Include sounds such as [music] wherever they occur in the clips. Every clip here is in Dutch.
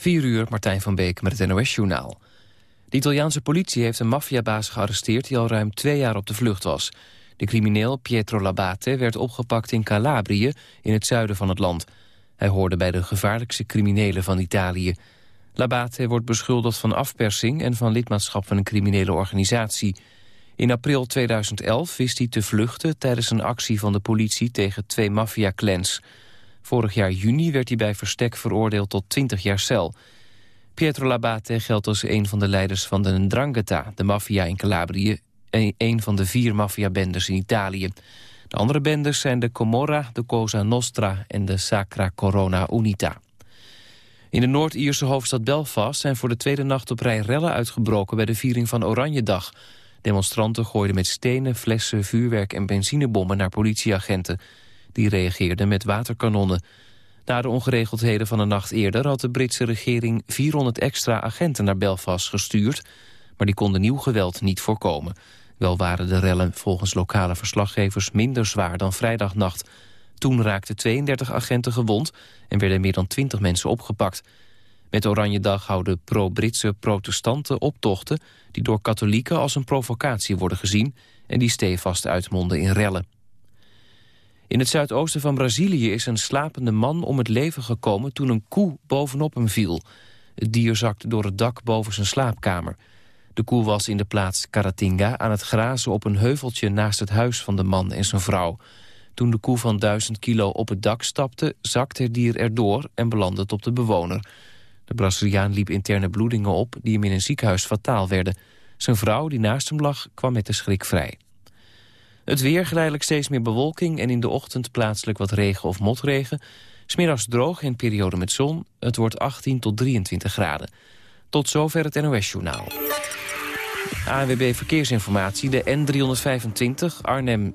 4 uur, Martijn van Beek met het NOS-journaal. De Italiaanse politie heeft een maffiabaas gearresteerd... die al ruim twee jaar op de vlucht was. De crimineel Pietro Labate werd opgepakt in Calabrië... in het zuiden van het land. Hij hoorde bij de gevaarlijkste criminelen van Italië. Labate wordt beschuldigd van afpersing... en van lidmaatschap van een criminele organisatie. In april 2011 wist hij te vluchten... tijdens een actie van de politie tegen twee maffia-clans... Vorig jaar juni werd hij bij verstek veroordeeld tot 20 jaar cel. Pietro Labate geldt als een van de leiders van de Ndrangheta, de maffia in Calabrië, een van de vier maffiabendes in Italië. De andere bendes zijn de Comorra, de Cosa Nostra en de Sacra Corona Unita. In de Noord-Ierse hoofdstad Belfast zijn voor de tweede nacht op rij rellen uitgebroken bij de viering van Oranjedag. Demonstranten gooiden met stenen, flessen, vuurwerk en benzinebommen naar politieagenten. Die reageerden met waterkanonnen. Na de ongeregeldheden van een nacht eerder had de Britse regering 400 extra agenten naar Belfast gestuurd, maar die konden nieuw geweld niet voorkomen. Wel waren de rellen volgens lokale verslaggevers minder zwaar dan vrijdagnacht. Toen raakten 32 agenten gewond en werden meer dan 20 mensen opgepakt. Met Oranje Dag houden pro-Britse protestanten optochten... die door katholieken als een provocatie worden gezien... en die stevast uitmonden in rellen. In het zuidoosten van Brazilië is een slapende man om het leven gekomen toen een koe bovenop hem viel. Het dier zakte door het dak boven zijn slaapkamer. De koe was in de plaats Caratinga aan het grazen op een heuveltje naast het huis van de man en zijn vrouw. Toen de koe van 1000 kilo op het dak stapte, zakte het dier erdoor en belandde op de bewoner. De Braziliaan liep interne bloedingen op die hem in een ziekenhuis fataal werden. Zijn vrouw, die naast hem lag, kwam met de schrik vrij. Het weer geleidelijk steeds meer bewolking en in de ochtend plaatselijk wat regen of motregen. Smiddags droog en periode met zon. Het wordt 18 tot 23 graden. Tot zover het NOS-journaal. ANWB Verkeersinformatie. De N325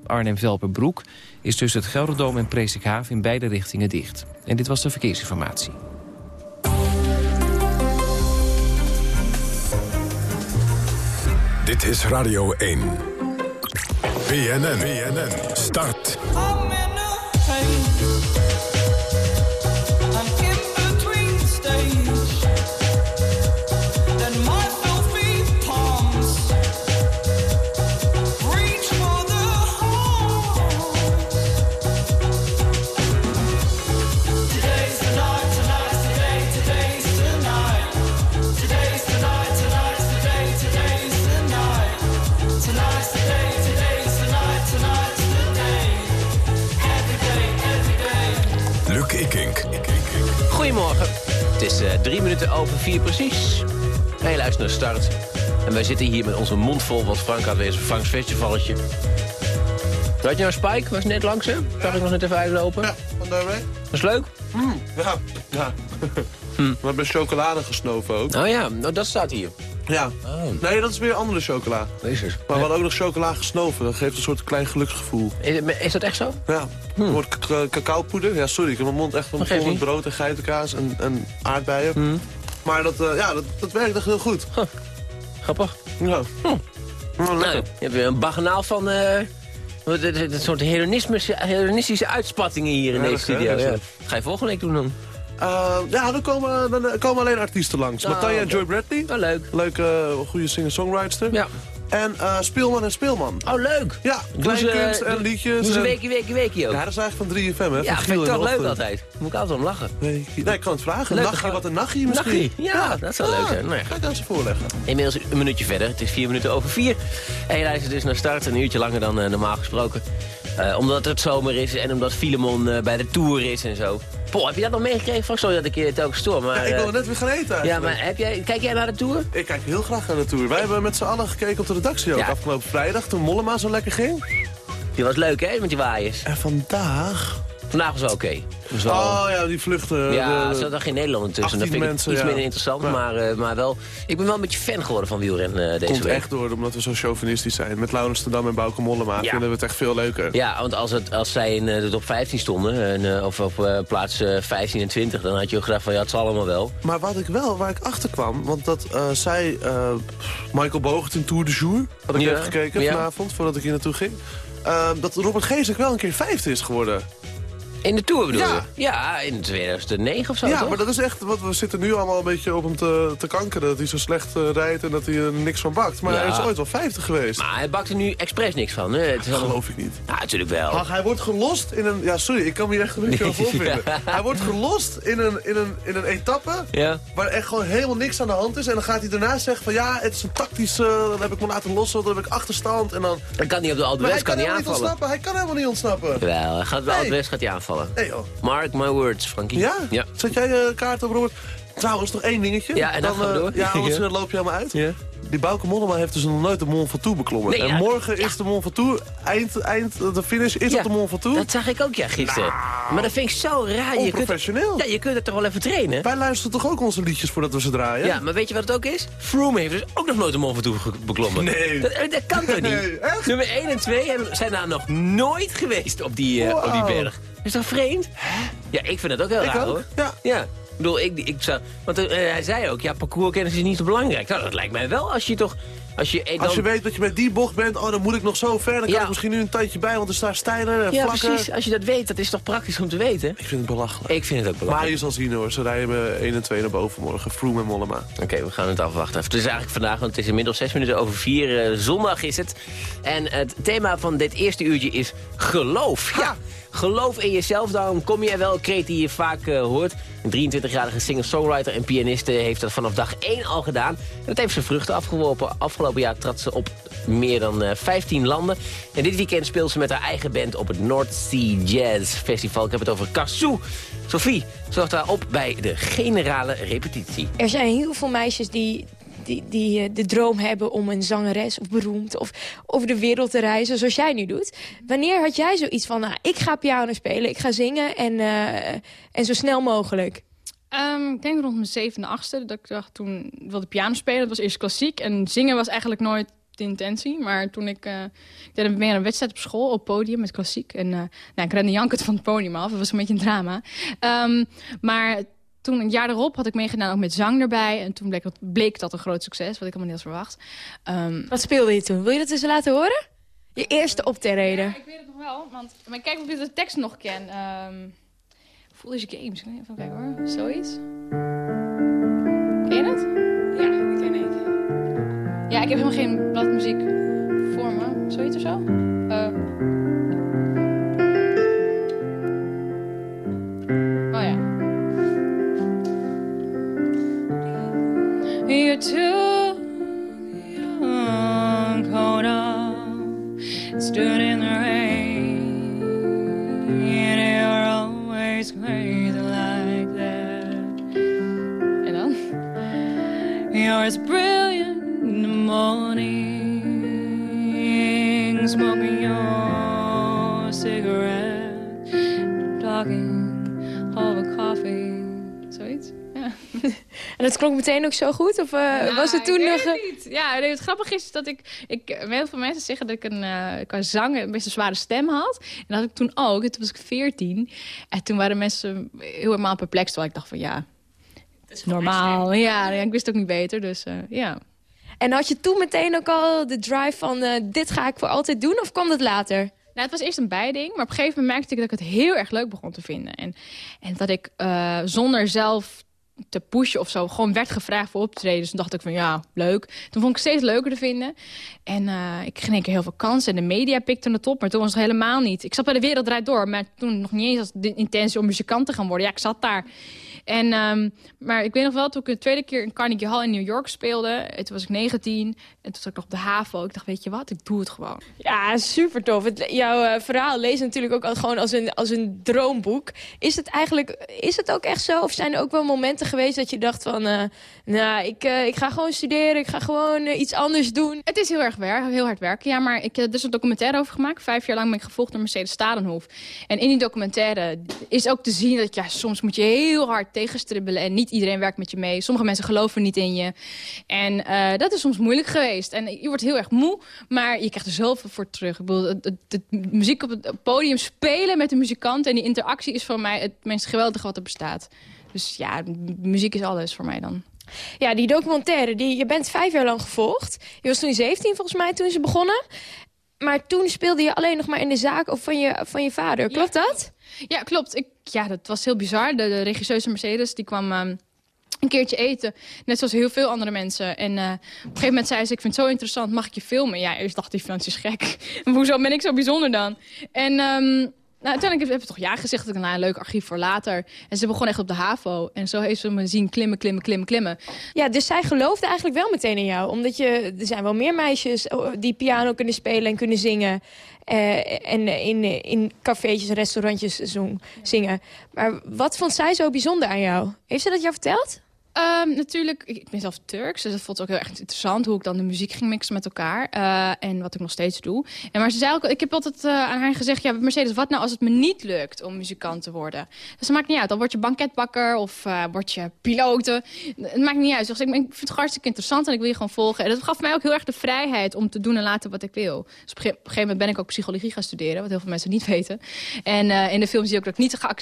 Arnhem-Velperbroek is tussen het Gelderdoom en Presikhaven in beide richtingen dicht. En dit was de verkeersinformatie. Dit is Radio 1. BNN. BNN. Start. Drie minuten over vier precies. En je luistert naar Start. En wij zitten hier met onze mond vol wat Frank had wezen. Franks festivalletje. Had je nou Spike? Was net langs, hè? Zag ik nog net even uitlopen. Ja, vandaar mee. Was leuk? Mm, ja, ja. hm. We hebben chocolade gesnoven ook. Oh ja, nou, dat staat hier. Ja. Oh. Nee, dat is weer andere chocola. Jezus. Maar we hadden ook nog chocola gesnoven. Dat geeft een soort klein geluksgevoel. Is, is dat echt zo? Ja. Hm. Wordt cacaopoeder. Ja, sorry. Ik heb mijn mond echt vol met brood en geitenkaas en, en aardbeien. Hm. Maar dat, uh, ja, dat, dat werkt echt heel goed. Huh. Grappig. Ja. Hm. Nou, je hebt weer een baganaal van... Uh... Een soort hedonistische uitspattingen hier in deze studio. Ja. Ga je volgende week doen dan? Uh, ja, dan komen, dan komen alleen artiesten langs. Oh, Matanja en Joy Bradley. Oh, leuk. Leuke, goede singer-songwriter. Ja. En uh, Speelman en Speelman. Oh, leuk. Ja, kleine kunst en liedjes. Doe een weekje, weekje, weekje ook. Ja, dat is eigenlijk van 3FM, hè? Ja, vind ik toch leuk altijd. Moet ik altijd om lachen. Nee, nee, ik kan het vragen. Leuk, wat een nachtje misschien. Nachtje. Ja, ja, dat zou leuk zijn. Nou, ja. Ga ik aan ze voorleggen. Inmiddels een minuutje verder. Het is vier minuten over vier. En je luistert dus naar start. Een uurtje langer dan uh, normaal gesproken. Uh, omdat het zomer is en omdat Filemon bij de Tour is en zo. Poh, heb je dat nog meegekregen? Van sorry dat ik je het ook stoor. Maar, ja, ik wil net weer gaan eten eigenlijk. Ja, maar heb jij, kijk jij naar de Tour? Ik kijk heel graag naar de Tour. Wij hebben met z'n allen gekeken op de redactie ook ja. afgelopen vrijdag. Toen Mollema zo lekker ging. Die was leuk hè, met die waaiers. En vandaag... Vandaag was wel oké. Okay. Oh ja, die vluchten. Ja, er zat geen Nederland tussen. Dat vind ik mensen, iets ja. minder interessant. Ja. Maar, uh, maar wel, ik ben wel een beetje fan geworden van wielrennen uh, deze Komt week. echt door, omdat we zo chauvinistisch zijn. Met Laurens Tendam en Bauke Mollema ja. vinden we het echt veel leuker. Ja, want als, het, als zij in uh, de top 15 stonden, en, of op plaats 15 en 20... dan had je ook gedacht van ja, het zal allemaal wel. Maar wat ik wel, waar ik achter kwam... want dat zij, Michael Bogert in Tour de Jour... had ik even gekeken vanavond, voordat ik hier naartoe ging... dat Robert Geesink wel een keer vijfde is geworden. In de Tour bedoel Ja. je? Ja, in 2009 of zo, Ja, toch? maar dat is echt, wat we zitten nu allemaal een beetje op hem te, te kankeren. Dat hij zo slecht eh, rijdt en dat hij er niks van bakt. Maar Ja. hij is ooit wel 50 geweest. Maar hij bakt er nu expres niks van, hè? Het is dat geloof ik niet. Ja, natuurlijk wel. Ach, hij wordt gelost in een... Ja, sorry, ik kan me hier echt een beetje over. [laughs] Hij wordt gelost in een, in, een, in een etappe Ja. waar echt gewoon helemaal niks aan de hand is. En dan gaat hij daarna zeggen van ja, het is een tactisch... eh, dan heb ik me laten lossen, dan heb ik achterstand. En dan... Dan kan hij op de Alpe kan hij helemaal niet aanvallen. ontsnappen. Hij kan helemaal niet ontsnappen. Wel, hij gaat bij Nee. Alpe gaat hij aanvallen. Nee joh. Mark my words, Frankie. Ja? Ja. Zet jij je kaart op, Robert? Trouwens, nog één dingetje. Ja, en dan gaan we eh, door. Ja, [laughs] anders Ja. eh, loop je helemaal uit. Ja. Die Bauke Mollema heeft dus nog nooit de Mont Ventoux beklommen. Nee, en morgen is de Mont Ventoux, eind, eind, de finish is op de Mont Ventoux. Dat zag ik ook, ja, gisteren. maar dat vind ik zo raar. Je kunt, Onprofessioneel. ja, je kunt het toch wel even trainen? Wij luisteren toch ook onze liedjes voordat we ze draaien? Ja, maar weet je wat het ook is? Froome heeft dus ook nog nooit de Mont Ventoux beklommen. Nee. Dat, dat kan toch niet? Nee? Nummer 1 en 2 hebben- zijn daar nog nooit geweest op die, eh, op die berg. Is dat vreemd? Ja, ik vind het ook heel Ik raar, ook, hoor. ja. Ja. Ik bedoel, ik, ik zou... Want eh, hij zei ook, ja, parcourskennis is niet zo belangrijk. Nou, dat lijkt mij wel als je toch... Als je, eh, dan, Als je weet dat je met die bocht bent, oh, dan moet ik nog zo ver. Dan kan Ja. ik misschien nu een tandje bij, want er staat steiler en Ja, vlakker. precies. Als je dat weet, dat is toch praktisch om te weten? Ik vind het belachelijk. Ik vind het ook Maar belangrijk. je zal zien hoor, ze rijden me 1 en 2 naar boven morgen. Froome en Mollema. Oké, we gaan het afwachten. Het is eigenlijk vandaag, want het is inmiddels zes minuten over vier. eh, zondag is het. En het thema van dit eerste uurtje is geloof. Ja, geloof in jezelf. Daarom kom je er wel, kreet die je vaak eh, hoort. Een 23-jarige singer-songwriter en pianiste heeft dat vanaf dag 1 al gedaan. En dat heeft zijn vruchten afgeworpen. Afgelopen jaar trad ze op meer dan eh, 15 landen. En dit weekend speelt ze met haar eigen band op het North Sea Jazz Festival. Ik heb het over Kassou. Sophie zorgt daar op bij de generale repetitie. Er zijn heel veel meisjes die, die, die eh, de droom hebben om een zangeres of beroemd... of over de wereld te reizen, zoals jij nu doet. Wanneer had jij zoiets van, nou, ik ga piano spelen, ik ga zingen en, eh, en zo snel mogelijk? Ehm, ik denk rond mijn zevende, achtste. Dat ik dacht toen wilde piano spelen. Dat was eerst klassiek. En zingen was eigenlijk nooit de intentie. Maar toen ik... eh ik deed meer een wedstrijd op school, op podium met klassiek. En eh, nou, ik rende jankend van het podium af. Dat was een beetje een drama. Ehm, maar toen, een jaar erop, had ik meegedaan ook met zang erbij. En toen bleek dat, bleek dat een groot succes, wat ik helemaal niet had verwacht. Ehm, Wat speelde je toen? Wil je dat eens laten horen? Je eerste optreden. Ja, ik weet het nog wel. Want, maar kijk of ik de tekst nog ken. Ehm Foolish Games. Even kijken hoor. Zoiets. Ken je het? Ja, dat ken ik. Ja, ik heb helemaal geen bladmuziek voor me. Zoiets of zo? Klonk meteen ook zo goed? Of eh, was het toen ik nog... weet eh, het niet. Ja, nee, het grappige is dat ik... ik heel veel mensen zeggen dat ik een, eh qua zang een best een zware stem had. En dat had ik toen ook. Toen was ik 14. En toen waren mensen heel helemaal perplex. Terwijl ik dacht van ja, het is normaal. Ja, ja, ik wist het ook niet beter. Dus eh, ja. En had je toen meteen ook al de drive van... eh, dit ga ik voor altijd doen? Of kwam dat later? Nou, het was eerst een bijding, maar op een gegeven moment merkte ik dat ik het heel erg leuk begon te vinden. En, en dat ik eh, zonder zelf te pushen of zo gewoon werd gevraagd voor optreden. Dus toen dacht ik van ja, leuk. Toen vond ik het steeds leuker te vinden. En eh, ik kreeg heel veel kansen en de media pikte het op. Maar toen was het helemaal niet. Ik zat bij de wereld draait door, maar toen nog niet eens als de intentie om muzikant te gaan worden. Ja, ik zat daar. En, ehm, maar ik weet nog wel, toen ik de tweede keer in Carnegie Hall in New York speelde... en toen was ik 19 en toen zat ik nog op de HAVO. Ik dacht, weet je wat, ik doe het gewoon. Ja, super tof. Het, jouw eh, verhaal leest natuurlijk ook al gewoon als een, als een droomboek. Is het eigenlijk, is het ook echt zo? Of zijn er ook wel momenten geweest dat je dacht van... eh, nou, ik, eh, ik ga gewoon studeren, ik ga gewoon eh, iets anders doen. Het is heel erg werk, heel hard werken. Ja, maar ik heb is een documentaire over gemaakt. Vijf jaar lang ben ik gevolgd door Mercedes Stadenhof. En in die documentaire is ook te zien dat ja, soms moet je heel hard tegenstribbelen. En niet iedereen werkt met je mee. Sommige mensen geloven niet in je. En eh, dat is soms moeilijk geweest. En je wordt heel erg moe, maar je krijgt er zoveel voor terug. Ik bedoel, het, het- muziek op het podium spelen met de muzikant... en die interactie is voor mij het meest geweldige wat er bestaat. Dus ja, muziek is alles voor mij dan. Ja, die documentaire, die, je bent vijf jaar lang gevolgd. Je was toen 17 volgens mij toen ze begonnen. Maar toen speelde je alleen nog maar in de zaak of van je, van je vader. Klopt dat? Ja, klopt. Ik, ja, dat was heel bizar. De, de regisseuse Mercedes die kwam ehm, een keertje eten. Net zoals heel veel andere mensen. En uh, op een gegeven moment zei ze, ik vind het zo interessant, mag ik je filmen? Ja, eerst dacht hij, is gek. [laughs] Hoezo ben ik zo bijzonder dan? En... Um, nou, uiteindelijk heb ik toch ja gezegd. Ik een leuk archief voor later. En ze begon echt op de HAVO. En zo heeft ze me zien klimmen, klimmen, klimmen, klimmen. Ja, dus zij geloofde eigenlijk wel meteen in jou. Omdat je, er zijn wel meer meisjes oh, die piano kunnen spelen en kunnen zingen. Uh, en in, in cafeetjes restaurantjes zingen. Maar wat vond zij zo bijzonder aan jou? Heeft ze dat jou verteld? Um, natuurlijk, ik ben zelf Turks, dus dat vond ik ook heel erg interessant... hoe ik dan de muziek ging mixen met elkaar. Uh, en wat ik nog steeds doe. En maar ze zei ook, ik heb altijd uh, aan haar gezegd... ja, Mercedes, wat nou als het me niet lukt om muzikant te worden? Dus dat maakt niet uit. Dan word je banketbakker of uh, word je piloten. Het maakt niet uit. Dus ik, vind het hartstikke interessant en ik wil je gewoon volgen. En dat gaf mij ook heel erg de vrijheid om te doen en laten wat ik wil. Dus op een gegeven moment ben ik ook psychologie gaan studeren... wat heel veel mensen niet weten. En in de film zie je ook dat ik niet geac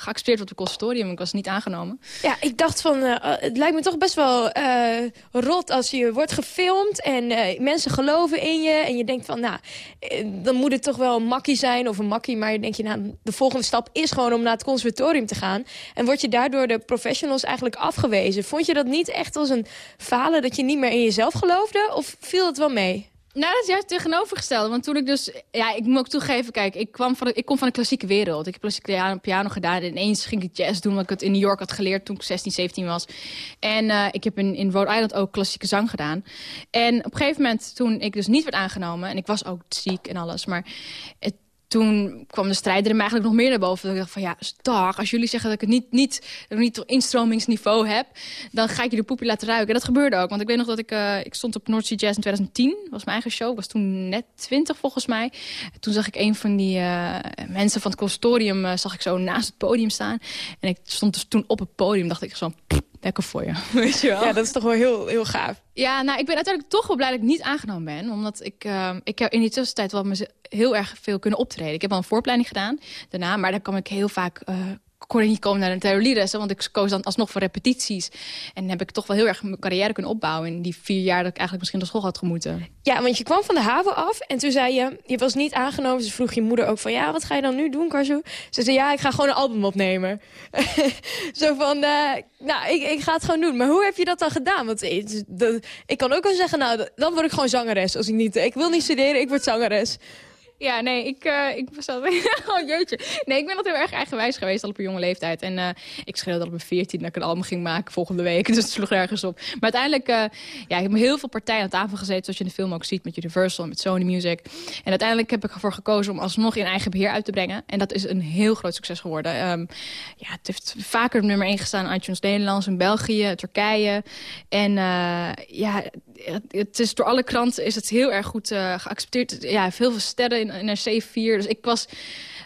geaccepteerd word op het conservatorium. Ik was niet aangenomen. Ja, ik dacht van het lijkt me toch best wel uh, rot als je wordt gefilmd... en uh, mensen geloven in je en je denkt van... nou, eh, dan moet het toch wel een makkie zijn of een makkie... maar je denk je, nou, de volgende stap is gewoon om naar het conservatorium te gaan... en word je daardoor de professionals eigenlijk afgewezen. Vond je dat niet echt als een falen dat je niet meer in jezelf geloofde? Of viel het wel mee? Nou, dat is juist tegenovergesteld. Want toen ik dus... Ja, ik moet ook toegeven, kijk, ik, kwam van ik kom van de klassieke wereld. Ik heb klassieke piano, gedaan. En ineens ging ik jazz doen, omdat ik het in New York had geleerd toen ik 16, 17 was. En uh, ik heb in, in Rhode Island ook klassieke zang gedaan. En op een gegeven moment, toen ik dus niet werd aangenomen... en ik was ook ziek en alles, maar... Het, toen kwam de strijder er eigenlijk nog meer naar boven. Ik dacht van ja, dag, als jullie zeggen dat ik het niet, niet, niet instromingsniveau heb... dan ga ik je de poepje laten ruiken. En dat gebeurde ook. Want ik weet nog dat ik, uh, ik stond op North Sea Jazz in 2010. Dat was mijn eigen show. Ik was toen net 20 volgens mij. toen zag ik een van die uh, mensen van het consortium... Uh, zag ik zo naast het podium staan. En ik stond dus toen op het podium. dacht ik zo lekker voor je. [laughs] Weet je wel? Ja, dat is toch wel heel, heel gaaf. Ja, nou, ik ben uiteindelijk toch wel blij dat ik niet aangenomen ben. Omdat ik, uh, ik heb in die tussentijd wel heel erg veel kunnen optreden. Ik heb al een voorpleiding gedaan daarna. Maar daar kwam ik heel vaak uh, kon ik niet komen naar een theorielessen, want ik koos dan alsnog voor repetities. En heb ik toch wel heel erg mijn carrière kunnen opbouwen... in die vier jaar dat ik eigenlijk misschien naar school had gemoeten. Ja, want je kwam van de haven af en toen zei je... je was niet aangenomen, dus vroeg je moeder ook van... ja, wat ga je dan nu doen, Karzo? Ze zei, ja, ik ga gewoon een album opnemen. [laughs] Zo van, uh, nou, ik, ik ga het gewoon doen. Maar hoe heb je dat dan gedaan? Want ik kan ook wel zeggen, nou, dan word ik gewoon zangeres. Als ik, niet, ik wil niet studeren, ik word zangeres. Ja, nee, ik, uh, ik was al... [laughs] oh, jeetje. Nee, ik ben altijd heel erg eigenwijs geweest, al op een jonge leeftijd. En uh, ik schreeuwde dat op mijn 14 dat ik een album ging maken volgende week. [laughs] Dus het sloeg ergens op. Maar uiteindelijk, uh, ja, ik heb heel veel partijen aan tafel gezeten, zoals je in de film ook ziet, met Universal, met Sony Music. En uiteindelijk heb ik ervoor gekozen om alsnog in eigen beheer uit te brengen. En dat is een heel groot succes geworden. Um, ja, het heeft vaker op nummer 1 gestaan iTunes Nederlands, in België, Turkije. En ja, het is door alle kranten is het heel erg goed geaccepteerd. Ja, veel veel sterren in NRC 4. Dus ik was...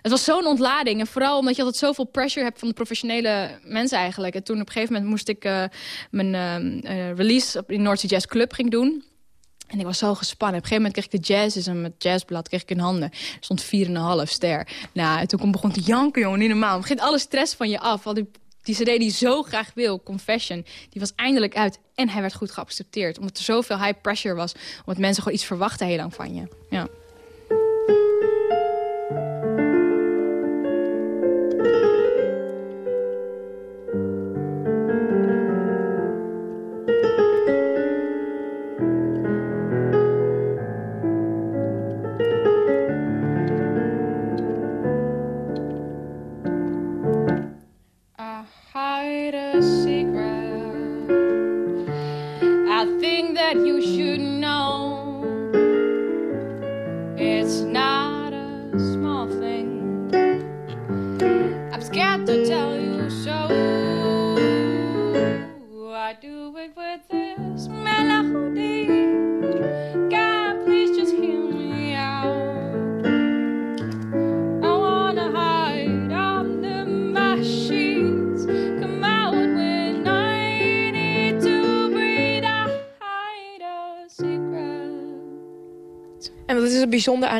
Het was zo'n ontlading. En vooral omdat je altijd zoveel pressure hebt van de professionele mensen eigenlijk. En toen op een gegeven moment moest ik uh, mijn uh, release North Sea Jazz Club ging doen. En ik was zo gespannen. Op een gegeven moment kreeg ik de jazz en met jazzblad kreeg ik in handen. Er stond 4,5 ster. Nou, en toen begon te janken, jongen, niet normaal. Het begint alle stress van je af. Al die, die cd die zo graag wil, Confession, die was eindelijk uit. En hij werd goed geaccepteerd. Omdat er zoveel high pressure was. Omdat mensen gewoon iets verwachten heel lang van je. Ja.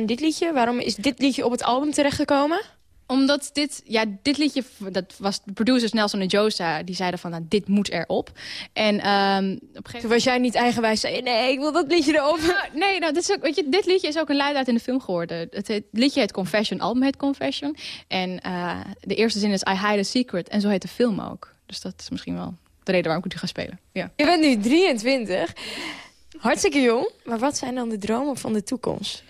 Aan dit liedje? Waarom is dit liedje op het album terechtgekomen? omdat dit, ja, dit liedje, dat was de producers Nelson en Josa, die zeiden van, nou, dit moet erop. En um, op een gegeven moment... was jij niet eigenwijs, zei nee, ik wil dat liedje erop. nee, nou, dit, is ook, weet je, dit liedje is ook een luid in de film geworden. Het, liedje heet Confession, album heet Confession. En uh, de eerste zin is I hide a secret. En zo heet de film ook. Dus dat is misschien wel de reden waarom ik het ga spelen. Ja. Je bent nu 23, hartstikke jong. Maar wat zijn dan de dromen van de toekomst?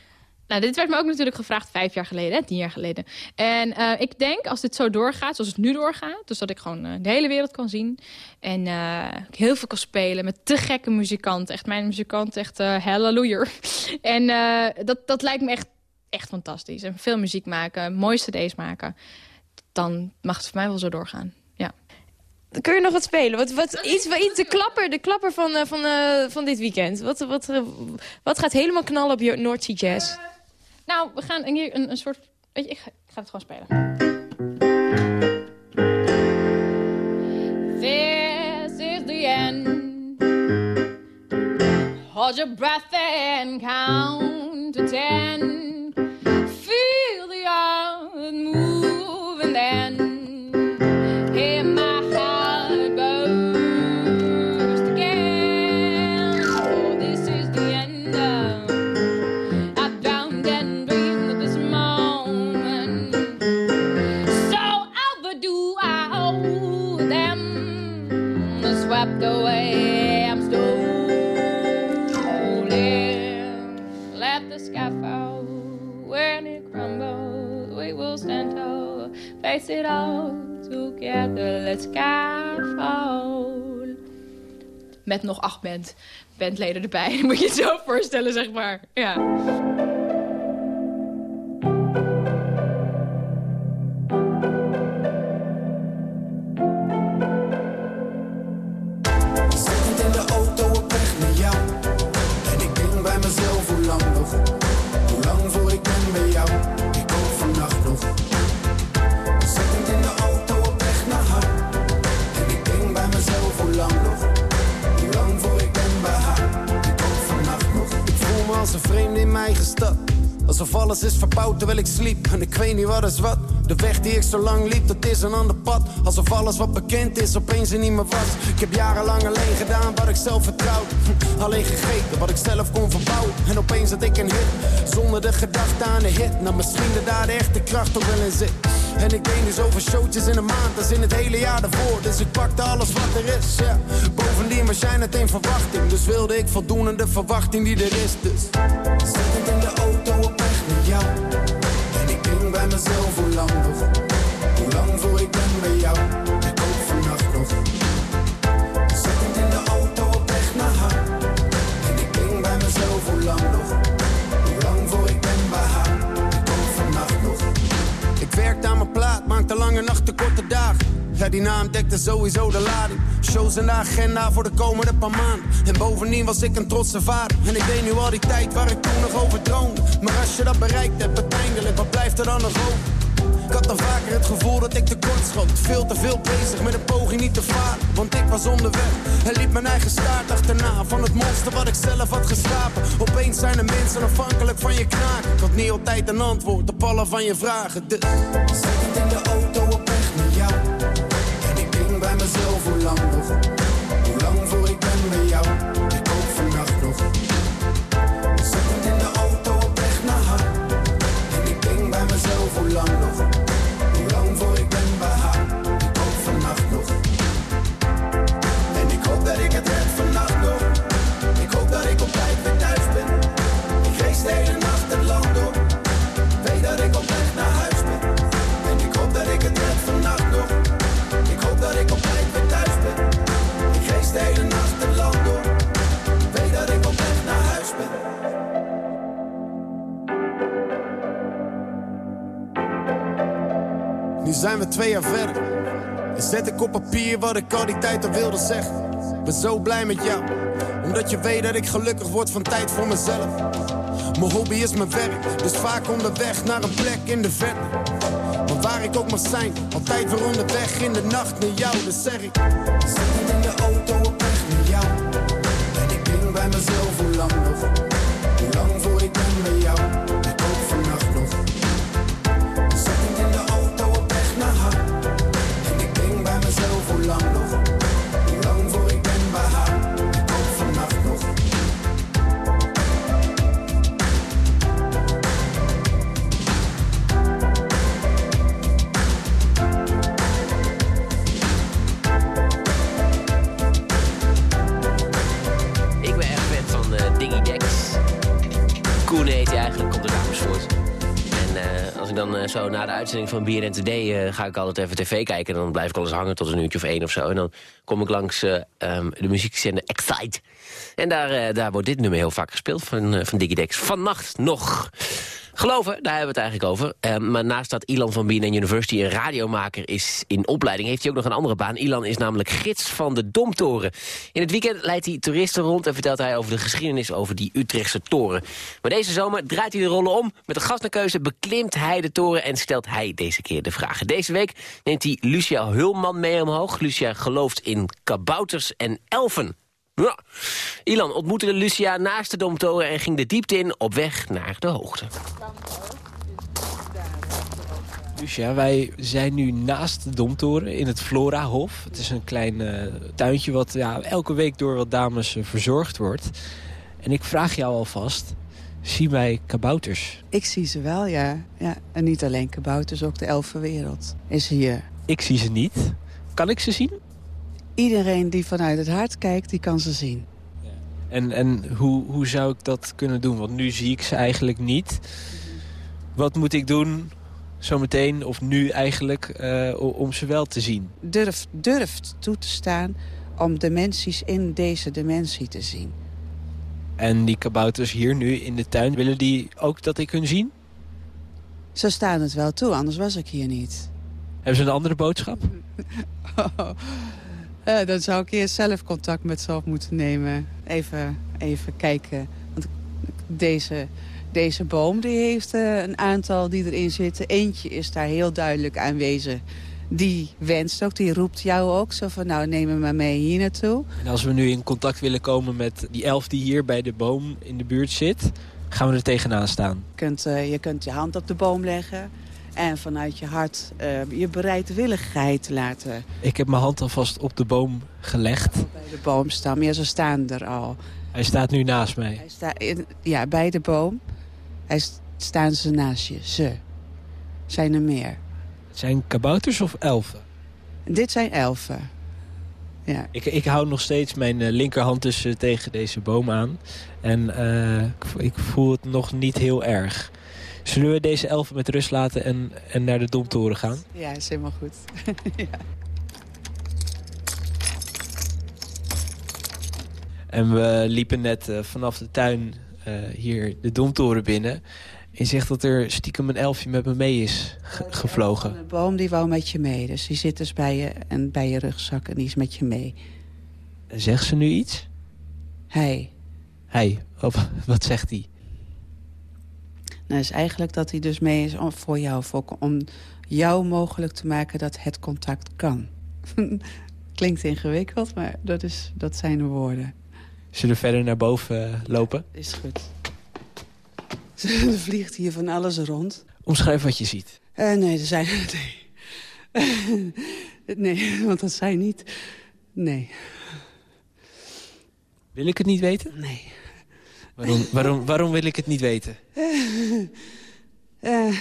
Nou, dit werd me ook natuurlijk gevraagd vijf jaar geleden, tien jaar geleden. En uh, ik denk, als dit zo doorgaat, zoals het nu doorgaat... dus dat ik gewoon uh, de hele wereld kan zien... en uh, heel veel kan spelen met te gekke muzikanten. Echt mijn muzikant, echt halleluja. [laughs] en dat, dat lijkt me echt, echt fantastisch. En veel muziek maken, mooie cd's maken. Dan mag het voor mij wel zo doorgaan, ja. Kun je nog wat spelen? Wat, wat, iets, iets, de klapper, de klapper van, van, van dit weekend. Wat, wat, wat gaat helemaal knallen op je Sea Jazz? Nou, we gaan een, een, een soort... Weet je, ik ga, ik ga het gewoon spelen. This is the end. Hold your breath and count to ten. Met nog acht band, bandleden erbij. [laughs] Moet je je zo voorstellen, zeg maar. Ja. Alles is verbouwd terwijl ik sliep. En ik weet niet wat is wat. De weg die ik zo lang liep, dat is een ander pad. Alsof alles wat bekend is opeens er niet meer was. Ik heb jarenlang alleen gedaan wat ik zelf vertrouwd. Hm, Alleen gegeten wat ik zelf kon verbouwen. En opeens had ik een hit Zonder de gedachte aan de hit. Nou misschien dat daar de echte kracht ook wel in zit. En ik deed nu zoveel showtjes in een maand als in het hele jaar ervoor Dus ik pakte alles wat er is, Bovendien was jij net een verwachting. Dus wilde ik voldoen aan de verwachting die er is Dus mezelf, hoe lang nog? Hoe lang voor ik ben bij jou? Ik hoop vannacht nog. Zittend in de auto op weg naar haar. En ik denk bij mezelf, hoe lang nog? Hoe lang voor ik ben bij haar? Ik hoop vannacht nog. Ik werkte aan mijn plaat, maakte lange nachten, korte dagen. Ja, die naam dekte sowieso de lading. Shows de agenda voor de komende paar maanden. En bovendien was ik een trotse vader. En ik weet nu al die tijd waar ik toen nog over droomde. Maar als je dat bereikt hebt, uiteindelijk, wat blijft er dan nog over? Ik had dan vaker het gevoel dat ik tekort schoot. Veel te veel bezig met een poging niet te varen. Want ik was onderweg en liep mijn eigen staart achterna. Van het monster wat ik zelf had geschapen. Opeens zijn de mensen afhankelijk van je kraak. Ik had niet altijd een antwoord op alle van je vragen. Dus zit in de auto mezelf hoe. Twee jaar verder. En zet ik op papier wat ik al die tijd al wilde zeggen. Ik ben zo blij met jou, omdat je weet dat ik gelukkig word van tijd voor mezelf. Mijn hobby is mijn werk, dus vaak onderweg naar een plek in de verte. Maar waar ik ook mag zijn, altijd weer onderweg in de nacht naar jou, dus zeg ik. Zit in de auto op weg naar jou. En ik denk bij mezelf, hoe lang nog? Hoe lang voor ik ben bij jou? Eh, zo na de uitzending van BNN Today... ga ik altijd even tv kijken en dan blijf ik alles hangen tot een uurtje of één of zo. En dan kom ik langs um, de muziekzender Excite. En daar, daar wordt dit nummer heel vaak gespeeld van, van Digidex. Vannacht nog... Geloven, daar hebben we het eigenlijk over. Ehm, maar naast dat Ilan van BNN University een radiomaker is in opleiding... heeft hij ook nog een andere baan. Ilan is namelijk gids van de Domtoren. In het weekend leidt hij toeristen rond en vertelt hij over de geschiedenis over die Utrechtse toren. Maar deze zomer draait hij de rollen om. Met de keuze beklimt hij de toren en stelt hij deze keer de vragen. Deze week neemt hij Lucia Hulman mee omhoog. Lucia gelooft in kabouters en elfen. Ja. Ilan ontmoette Lucia naast de Domtoren en ging de diepte in op weg naar de hoogte. Lucia, wij zijn nu naast de Domtoren in het Florahof. Het is een klein uh, tuintje wat ja, elke week door wat dames uh, verzorgd wordt. En ik vraag jou alvast, zie wij kabouters? Ik zie ze wel, ja. ja. En niet alleen kabouters, ook de elfenwereld is hier. Ik zie ze niet. Kan ik ze zien? Iedereen die vanuit het hart kijkt, die kan ze zien. En, en hoe, hoe zou ik dat kunnen doen? Want nu zie ik ze eigenlijk niet. Wat moet ik doen zometeen of nu eigenlijk uh, om ze wel te zien? Durf, durft toe te staan om dimensies in deze dimensie te zien. En die kabouters hier nu in de tuin, willen die ook dat ik hun zien? Ze staan het wel toe, anders was ik hier niet. Hebben ze een andere boodschap? [laughs] Uh, dan zou ik eerst zelf contact met ze op moeten nemen. Even, even kijken. Want deze, deze boom die heeft uh, een aantal die erin zitten. Eentje is daar heel duidelijk aanwezig. Die wenst ook, die roept jou ook. Zo van, nou neem me maar mee hier naartoe. En als we nu in contact willen komen met die elf die hier bij de boom in de buurt zit... gaan we er tegenaan staan? Je kunt, uh, je kunt je hand op de boom leggen. En vanuit je hart uh, je bereidwilligheid laten. Ik heb mijn hand alvast op de boom gelegd. Bij de boomstam, ja, ze staan er al. Hij staat nu naast mij. Hij sta, ja, bij de boom. Hij staan ze naast je, ze. Zijn er meer. Zijn kabouters of elfen? Dit zijn elfen. Ja. Ik, ik hou nog steeds mijn uh, linkerhand dus uh, tegen deze boom aan. En uh, ik, ik voel het nog niet heel erg. Zullen we deze elfen met rust laten en, en naar de Domtoren gaan? Ja, is helemaal goed. [laughs] ja. En we liepen net uh, vanaf de tuin uh, hier de Domtoren binnen. En zegt dat er stiekem een elfje met me mee is ge gevlogen. De boom die wou met je mee. Dus die zit dus bij je, en bij je rugzak en die is met je mee. En zegt ze nu iets? Hij. Hij? [laughs] Wat zegt hij? Nou, is eigenlijk dat hij dus mee is om, voor jou, voor, om jou mogelijk te maken dat het contact kan. [laughs] Klinkt ingewikkeld, maar dat, is, dat zijn de woorden. Zullen we verder naar boven uh, lopen? Is goed. [laughs] er vliegt hier van alles rond. Omschrijf wat je ziet. Uh, nee, er zijn... [laughs] Nee. nee, want dat zijn niet... Nee. Wil ik het niet weten? Nee. Waarom, waarom, waarom wil ik het niet weten? Uh, uh,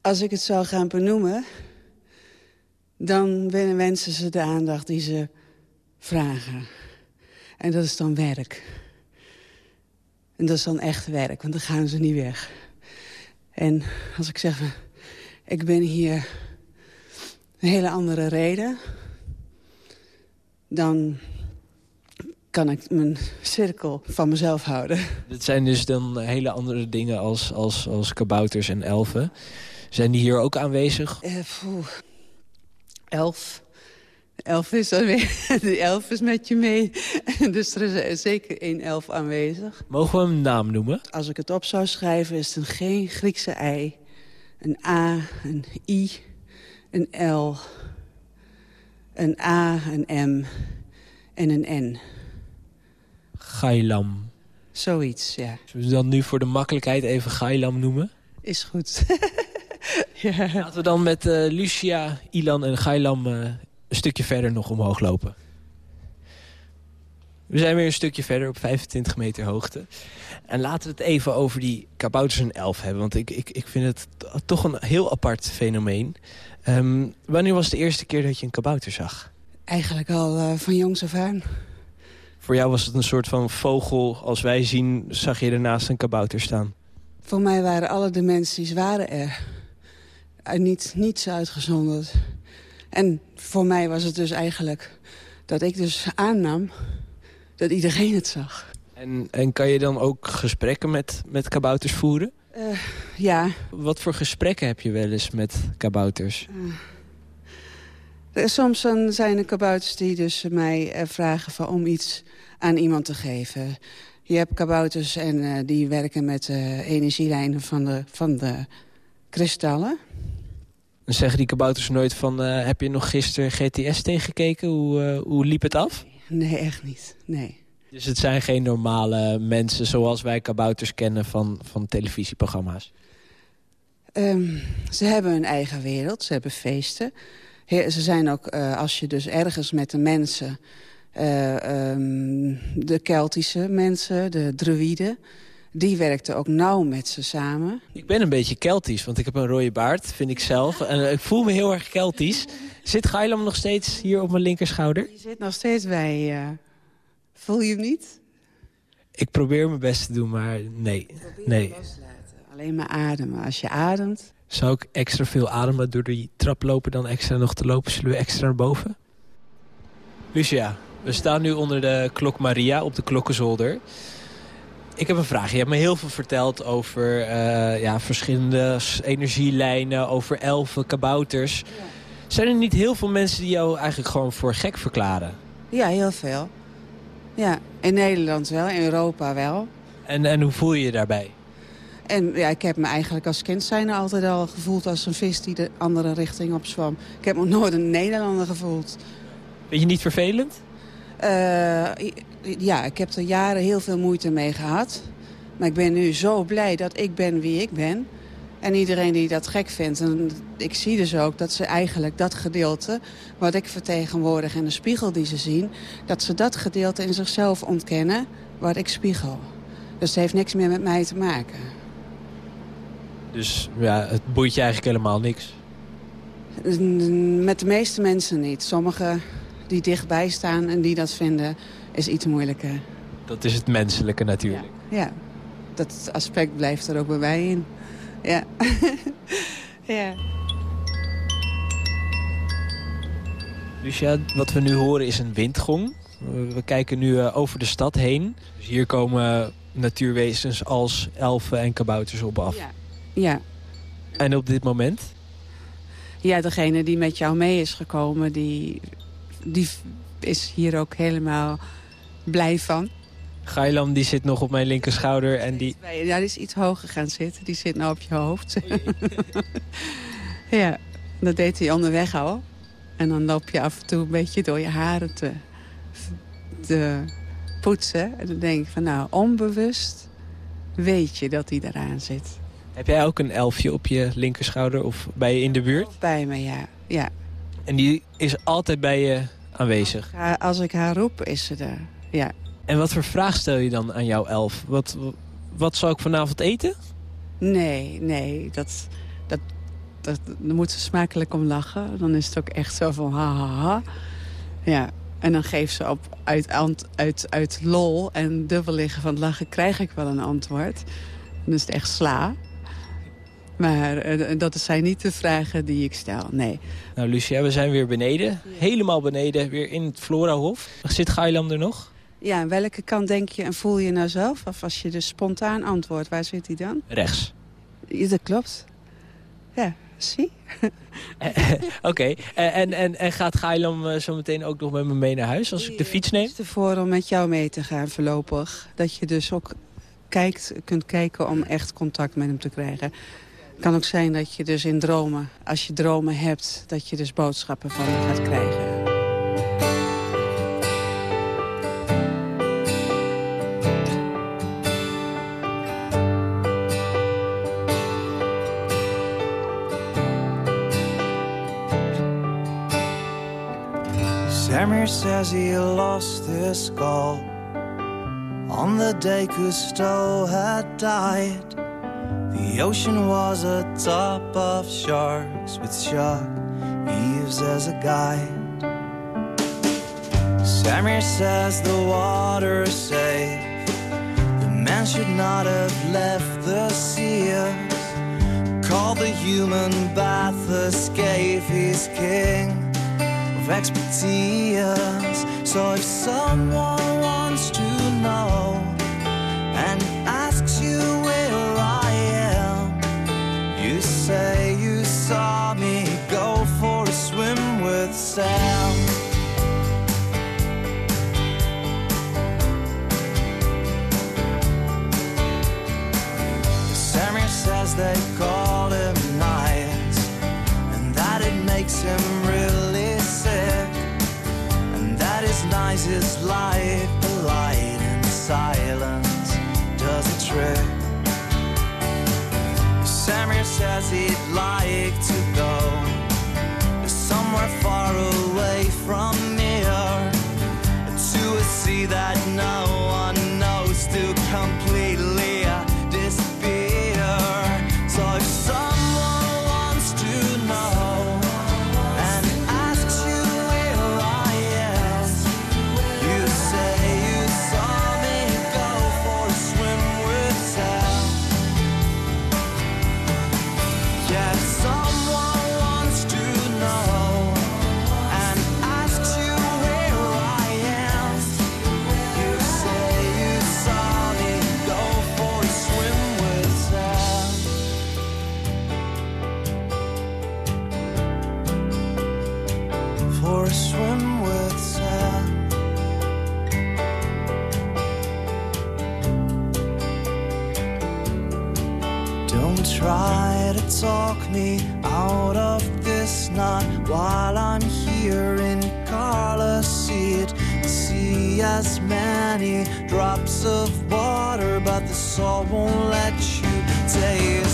als ik het zou gaan benoemen... dan wensen ze de aandacht die ze vragen. En dat is dan werk. En dat is dan echt werk, want dan gaan ze niet weg. En als ik zeg, ik ben hier een hele andere reden... dan kan ik mijn cirkel van mezelf houden. Dat zijn dus dan hele andere dingen als, als, als kabouters en elfen. Zijn die hier ook aanwezig? Uh, elf. Elf is alweer, [laughs] de elf is met je mee. [laughs] Dus er is zeker één elf aanwezig. Mogen we hem een naam noemen? Als ik het op zou schrijven is het een geen Griekse ei. Een A, een I, een L, een A, een M en een N. Gailam. Zoiets, ja. Zullen we dan nu voor de makkelijkheid even Gailam noemen? Is goed. [laughs] ja. Laten we dan met uh, Lucia, Ilan en Gailam uh, een stukje verder nog omhoog lopen. We zijn weer een stukje verder op 25 meter hoogte. En laten we het even over die kabouters en elf hebben. Want ik, ik, ik vind het toch een heel apart fenomeen. Um, wanneer was de eerste keer dat je een kabouter zag? Eigenlijk al uh, van jongs af aan. Voor jou was het een soort van vogel. Als wij zien, zag je ernaast een kabouter staan. Voor mij waren alle dimensies waren er. Uh, niet, niets uitgezonderd. En voor mij was het dus eigenlijk dat ik dus aannam dat iedereen het zag. En, en kan je dan ook gesprekken met, met kabouters voeren? Uh, ja. Wat voor gesprekken heb je wel eens met kabouters? Uh, soms dan zijn er kabouters die dus mij vragen van om iets aan iemand te geven. Je hebt kabouters en uh, die werken met uh, energielijnen van de, van de kristallen. Dan zeggen die kabouters nooit van... Uh, heb je nog gisteren GTS tegenkeken? Hoe, hoe liep het af? Nee, echt niet. Nee. Dus het zijn geen normale mensen zoals wij kabouters kennen van, van televisieprogramma's? Um, ze hebben hun eigen wereld, ze hebben feesten. He ze zijn ook, als je dus ergens met de mensen um, de Keltische mensen, de druïden. Die werkten ook nauw met ze samen. Ik ben een beetje Keltisch, want ik heb een rode baard, vind ik zelf. En uh, ik voel me heel erg Keltisch. Zit Gailam nog steeds hier op mijn linkerschouder? Je zit nog steeds bij... Uh, voel je hem niet? Ik probeer mijn best te doen, maar nee. nee. Alleen maar ademen. Als je ademt... Zou ik extra veel ademen door die trap lopen dan extra nog te lopen? Zullen we extra naar boven? Lucia, we staan nu onder de klok Maria op de klokkenzolder. Ik heb een vraag. Je hebt me heel veel verteld over uh, ja, verschillende energielijnen, over elfen, kabouters. Ja. Zijn er niet heel veel mensen die jou eigenlijk gewoon voor gek verklaren? Ja, heel veel. Ja, in Nederland wel, in Europa wel. En, en hoe voel je je daarbij? En ja, ik heb me eigenlijk als kind zijn altijd al gevoeld als een vis die de andere richting op zwam. Ik heb me nooit een Nederlander gevoeld. Vind je niet vervelend? Uh, ja, ik heb er jaren heel veel moeite mee gehad. Maar ik ben nu zo blij dat ik ben wie ik ben. En iedereen die dat gek vindt. En ik zie dus ook dat ze eigenlijk dat gedeelte... wat ik vertegenwoordig en de spiegel die ze zien... dat ze dat gedeelte in zichzelf ontkennen wat ik spiegel. Dus het heeft niks meer met mij te maken. Dus ja, het boeit je eigenlijk helemaal niks? Met de meeste mensen niet. Sommigen die dichtbij staan en die dat vinden, is iets moeilijker. Dat is het menselijke natuurlijk. Ja, ja. dat aspect blijft er ook bij mij in. Ja. [laughs] ja. Dus wat we nu horen is een windgong. We kijken nu uh, over de stad heen. Dus hier komen natuurwezens als elfen en kabouters op af. Ja. ja. En op dit moment? Ja, degene die met jou mee is gekomen, die die is hier ook helemaal blij van. Gailam die zit nog op mijn linkerschouder. En die... Ja, die is iets hoger gaan zitten. Die zit nou op je hoofd. [laughs] ja, dat deed hij onderweg al. En dan loop je af en toe een beetje door je haren te, te poetsen. En dan denk ik van nou, onbewust weet je dat hij eraan zit. Heb jij ook een elfje op je linkerschouder of bij je in de buurt? Bij me, ja. ja. En die is altijd bij je aanwezig? Als ik haar, roep, is ze er, ja. En wat voor vraag stel je dan aan jouw elf? Wat, wat zal ik vanavond eten? Nee, nee, dat, dat, dat, daar moet ze smakelijk om lachen. Dan is het ook echt zo van ha, ha, ha. Ja, en dan geeft ze op uit, uit, uit lol en dubbel liggen van het lachen... krijg ik wel een antwoord. Dan is het echt sla. Maar uh, dat zijn niet de vragen die ik stel, nee. Nou, Lucia, we zijn weer beneden. Helemaal beneden, weer in het Florahof. Zit Gailam er nog? Ja, aan welke kant denk je en voel je nou zelf? Of als je dus spontaan antwoordt, waar zit hij dan? Rechts. Ja, dat klopt. Ja, zie. [laughs] Oké, en, en, en gaat Gailam zo meteen ook nog met me mee naar huis als ik de fiets neem? Het is ervoor om met jou mee te gaan voorlopig. Dat je dus ook kijkt, kunt kijken om echt contact met hem te krijgen. Het kan ook zijn dat je dus in dromen, als je dromen hebt... dat je dus boodschappen van gaat krijgen. Samir says he lost his skull On the day Cousteau had died The ocean was a top of sharks with shark eaves as a guide. Samir says the water's safe. The and should not have left the seers. Called the human Bathurst gave his king of expertise. So if someone says he'd like try to talk me out of this knot while I'm here in Carla seat. See as many drops of water, but the salt won't let you taste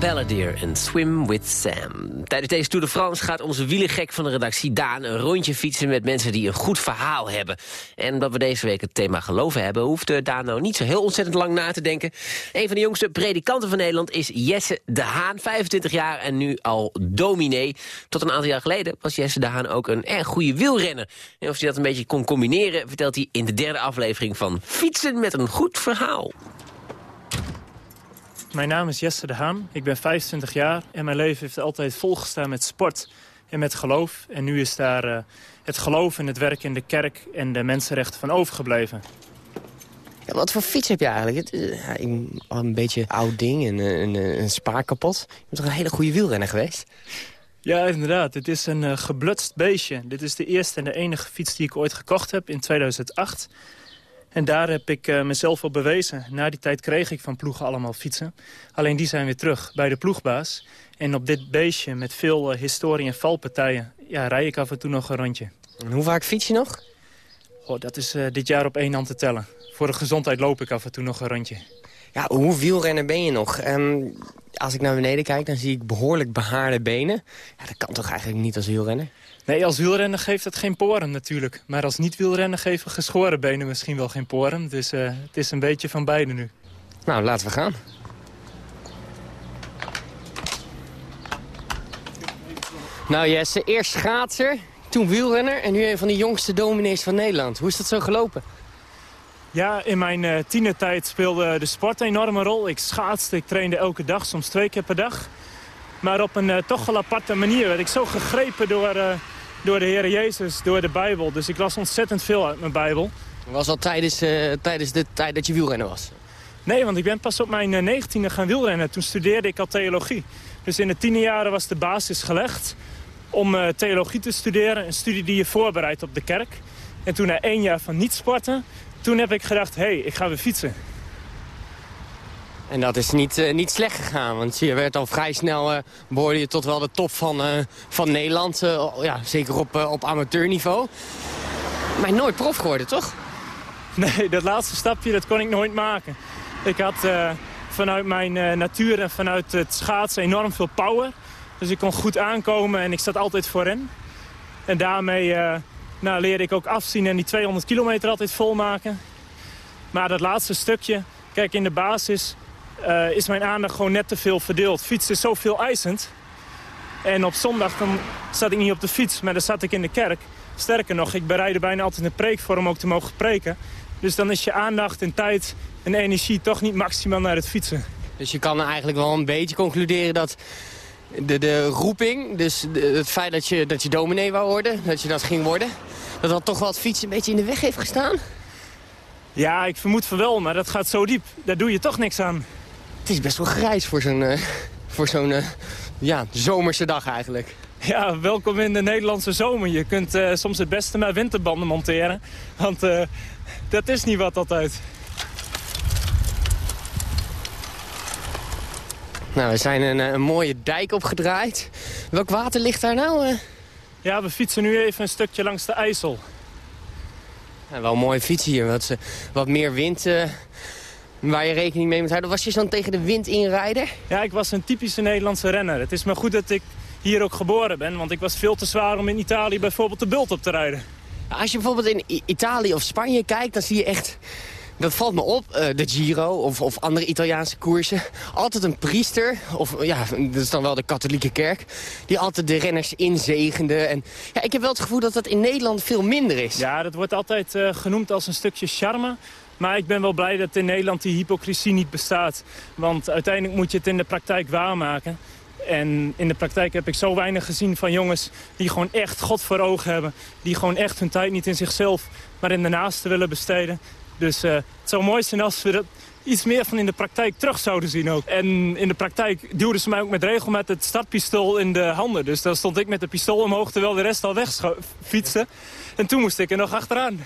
Balladeer en Swim with Sam. Tijdens deze Tour de France gaat onze wielergek van de redactie Daan... een rondje fietsen met mensen die een goed verhaal hebben. En omdat we deze week het thema geloven hebben... hoeft eh, Daan nou niet zo heel ontzettend lang na te denken. Een van de jongste predikanten van Nederland is Jesse de Haan. 25 jaar en nu al dominee. Tot een aantal jaar geleden was Jesse de Haan ook een erg goede wielrenner. En of hij dat een beetje kon combineren... vertelt hij in de derde aflevering van Fietsen met een goed verhaal. Mijn naam is Jesse de Haan. Ik ben 25 jaar en mijn leven heeft altijd volgestaan met sport en met geloof. En nu is daar eh, het geloof en het werk in de kerk en de mensenrechten van overgebleven. Ja, wat voor fiets heb je eigenlijk? Het is ja, een, beetje oud ding en een, een, een spaar kapot. Je bent toch een hele goede wielrenner geweest? Ja, inderdaad. Het is een uh, geblutst beestje. Dit is de eerste en de enige fiets die ik ooit gekocht heb in 2008. En daar heb ik uh, mezelf op bewezen. Na die tijd kreeg ik van ploegen allemaal fietsen. Alleen die zijn weer terug bij de ploegbaas. En op dit beestje met veel uh, historie en valpartijen... Ja, rij ik af en toe nog een rondje. En hoe vaak fiets je nog? Oh, dat is uh, dit jaar op één hand te tellen. Voor de gezondheid loop ik af en toe nog een rondje. Ja, hoe wielrenner ben je nog? Um, als ik naar beneden kijk, dan zie ik behoorlijk behaarde benen. Ja, dat kan toch eigenlijk niet als wielrenner? Nee, als wielrenner geeft het geen poren natuurlijk. Maar als niet-wielrenner geven geschoren benen misschien wel geen poren. Dus uh, het is een beetje van beide nu. Nou, laten we gaan. Nou Jesse, eerst schaatser, toen wielrenner en nu een van de jongste dominees van Nederland. Hoe is dat zo gelopen? Ja, in mijn uh, tienertijd speelde de sport een enorme rol. Ik schaatste, ik trainde elke dag, soms twee keer per dag. Maar op een uh, toch wel aparte manier werd ik zo gegrepen door, uh, door de Heer Jezus, door de Bijbel. Dus ik las ontzettend veel uit mijn Bijbel. Was dat tijdens, uh, tijdens de tijd dat je wielrenner was? Nee, want ik ben pas op mijn negentiende gaan wielrennen. Toen studeerde ik al theologie. Dus in de tiende jaren was de basis gelegd. om uh, theologie te studeren. Een studie die je voorbereidt op de kerk. En toen na één jaar van niet sporten, toen heb ik gedacht, hé, hey, ik ga weer fietsen. En dat is niet, uh, niet slecht gegaan, want je werd al vrij snel, uh, behoorde je tot wel de top van, uh, van Nederland. ja, zeker op, op amateurniveau. Maar nooit prof geworden, toch? [laughs] Nee, dat laatste stapje, dat kon ik nooit maken. Ik had vanuit mijn natuur en vanuit het schaatsen enorm veel power. Dus ik kon goed aankomen en ik zat altijd voorin. En daarmee nou, leerde ik ook afzien en die 200 kilometer altijd volmaken. Maar dat laatste stukje, kijk in de basis uh, is mijn aandacht gewoon net te veel verdeeld. Fietsen is zoveel eisend. En op zondag dan zat ik niet op de fiets, maar dan zat ik in de kerk. Sterker nog, ik bereidde bijna altijd een preek voor om ook te mogen preken. Dus dan is je aandacht en tijd en energie toch niet maximaal naar het fietsen. Dus je kan eigenlijk wel een beetje concluderen dat de, de roeping, dus het feit dat je, dat je dominee wou worden, dat je dat ging worden, dat dat toch wel het fietsen een beetje in de weg heeft gestaan? Ja, ik vermoed van wel, maar dat gaat zo diep. Daar doe je toch niks aan. Het is best wel grijs voor zo'n uh, voor zo'n uh, ja, zomerse dag eigenlijk. Ja, welkom in de Nederlandse zomer. Je kunt uh, soms het beste met winterbanden monteren. Want dat is niet wat altijd. Nou, we zijn een, een, mooie dijk opgedraaid. Welk water ligt daar nou? Ja, we fietsen nu even een stukje langs de IJssel. Ja, wel een mooie fiets hier. Wat, wat meer wind waar je rekening mee moet houden. Was je zo'n tegen de wind inrijder? Ja, ik was een typische Nederlandse renner. Het is maar goed dat ik hier ook geboren ben. Want ik was veel te zwaar om in Italië bijvoorbeeld de bult op te rijden. Als je bijvoorbeeld in Italië of Spanje kijkt, dan zie je echt... Dat valt me op, uh, de Giro of, of andere Italiaanse koersen. Altijd een priester, of ja, dat is dan wel de katholieke kerk... die altijd de renners inzegende. En ja, ik heb wel het gevoel dat dat in Nederland veel minder is. Ja, dat wordt altijd uh, genoemd als een stukje charme. Maar ik ben wel blij dat in Nederland die hypocrisie niet bestaat. Want uiteindelijk moet je het in de praktijk waarmaken. En in de praktijk heb ik zo weinig gezien van jongens die gewoon echt God voor ogen hebben. Die gewoon echt hun tijd niet in zichzelf, maar in de naaste willen besteden. Dus uh, het zou mooi zijn als we dat iets meer van in de praktijk terug zouden zien ook. En in de praktijk duwden ze mij ook met regelmatig het startpistool in de handen. Dus dan stond ik met de pistool omhoog terwijl de rest al weg fietste. En toen moest ik er nog achteraan.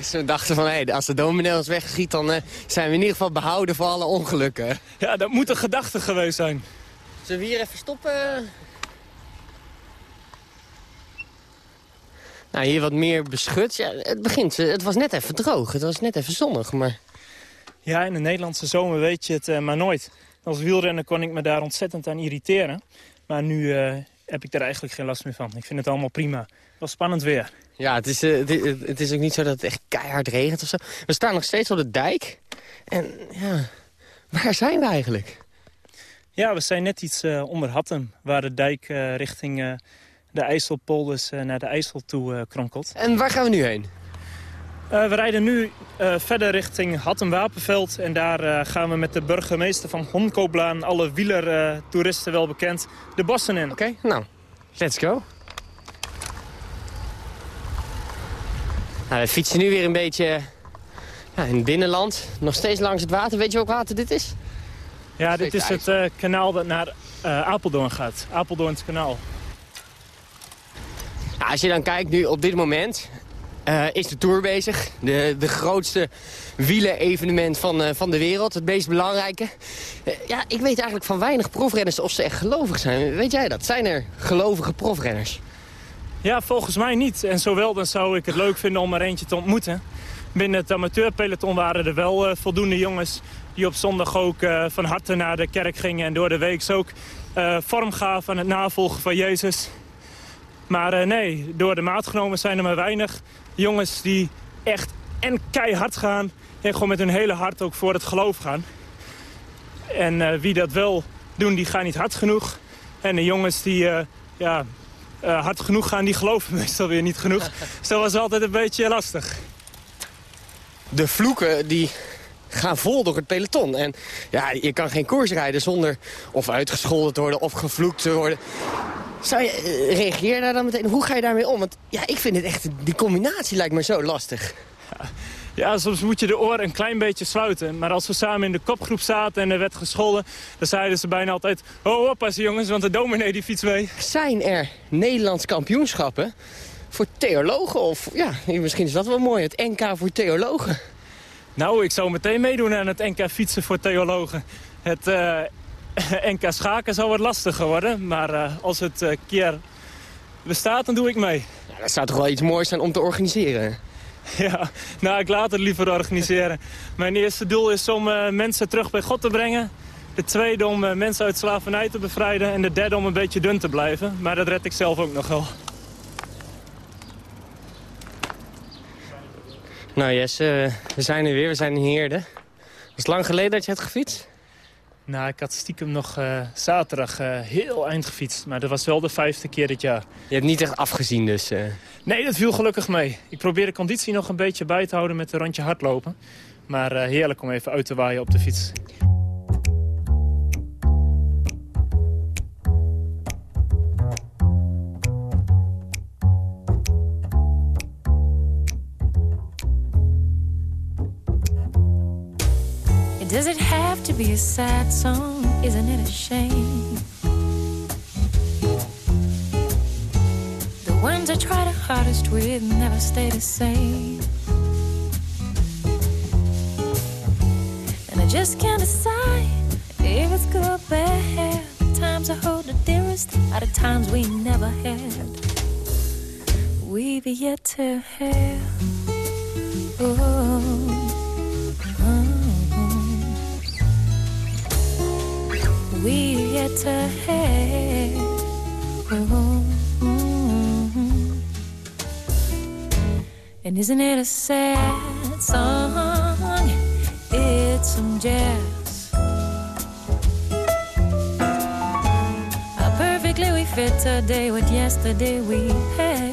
Dus we dachten van, hey, als de dominee ons wegschiet... dan uh, zijn we in ieder geval behouden voor alle ongelukken. Ja, dat moet een gedachte geweest zijn. Zullen we hier even stoppen? Nou, hier wat meer beschut. Ja, het begint, eh, het was net even droog. Het was net even zonnig, maar... Ja, in de Nederlandse zomer weet je het uh, maar nooit. Als wielrenner kon ik me daar ontzettend aan irriteren. Maar nu uh, heb ik er eigenlijk geen last meer van. Ik vind het allemaal prima. Wel spannend weer. Ja, het is, uh, het, het, is ook niet zo dat het echt keihard regent of zo. We staan nog steeds op de dijk. En ja, [laughs] waar zijn we eigenlijk? Ja, we zijn net iets uh, onder Hattem. Waar de dijk uh, richting de IJsselpolders naar de IJssel toe kronkelt. En waar gaan we nu heen? We rijden nu verder richting Hattem-Wapenveld. En daar gaan we met de burgemeester van Honkoblaan... alle wielertoeristen wel bekend, de bossen in. Oké, nou, let's go. Nou, we fietsen nu weer een beetje ja, in het binnenland. Nog steeds langs het water. Weet je welk water dit is? Ja, dit is het kanaal dat naar Apeldoorn gaat. Apeldoorns kanaal. Nou, als je dan kijkt nu op dit moment... Uh, is de Tour bezig. De, de grootste wielerevenement van, van de wereld. Het meest belangrijke. ja, ik weet eigenlijk van weinig profrenners of ze echt gelovig zijn. Weet jij dat? Zijn er gelovige profrenners? Ja, volgens mij niet. En zowel dan zou ik het leuk vinden om er eentje te ontmoeten. Binnen het amateurpeloton waren er wel voldoende jongens... die op zondag ook van harte naar de kerk gingen... en door de week ook vorm gaven aan het navolgen van Jezus. Maar nee, door de maat genomen zijn er maar weinig jongens... die echt en keihard gaan... en gewoon met hun hele hart ook voor het geloof gaan. En wie dat wel doen, die gaan niet hard genoeg. En de jongens die... ja, uh, hard genoeg gaan, die geloven [laughs] meestal weer niet genoeg. [laughs] dus dat was altijd een beetje lastig. De vloeken die gaan vol door het peloton. En ja, je kan geen koers rijden zonder of uitgescholden te worden of gevloekt te worden. Zou je, uh, reageer daar dan meteen? Hoe ga je daarmee om? Want ja, ik vind het echt, die combinatie lijkt me zo lastig. Ja, Ja, soms moet je de oren een klein beetje sluiten. Maar als we samen in de kopgroep zaten en er werd gescholden... dan zeiden ze bijna altijd... Oh, oppassen jongens, want de dominee die fiets mee. Zijn er Nederlands kampioenschappen voor theologen? Of ja, misschien is dat wel mooi, het NK voor theologen. Nou, ik zou meteen meedoen aan het NK fietsen voor theologen. Het uh, [laughs] NK schaken zou wat lastiger worden. Maar uh, als het uh, keer bestaat, dan doe ik mee. Ja, dat zou toch wel iets moois zijn om te organiseren? [laughs] Ja, nou, ik laat het liever organiseren. Mijn eerste doel is om uh, mensen terug bij God te brengen. De tweede om mensen uit slavernij te bevrijden. En de derde om een beetje dun te blijven. Maar dat red ik zelf ook nog wel. Nou Jesse, we zijn er weer. We zijn in Heerde. Was het lang geleden dat je hebt gefietst? Nou, ik had stiekem nog uh, zaterdag uh, heel eind gefietst. Maar dat was wel de vijfde keer dit jaar. Je hebt niet echt afgezien dus? Uh... Nee, dat viel gelukkig mee. Ik probeer de conditie nog een beetje bij te houden met een rondje hardlopen. Maar heerlijk om even uit te waaien op de fiets. Does it have to be a sad song? Isn't it a shame? The ones I try the hardest with never stay the same. And I just can't decide if it's good or bad. The times I hold the dearest are the times we never had. We've yet to have. Oh. Mm-hmm. And isn't it a sad song? It's some jazz. How perfectly we fit today with yesterday we had.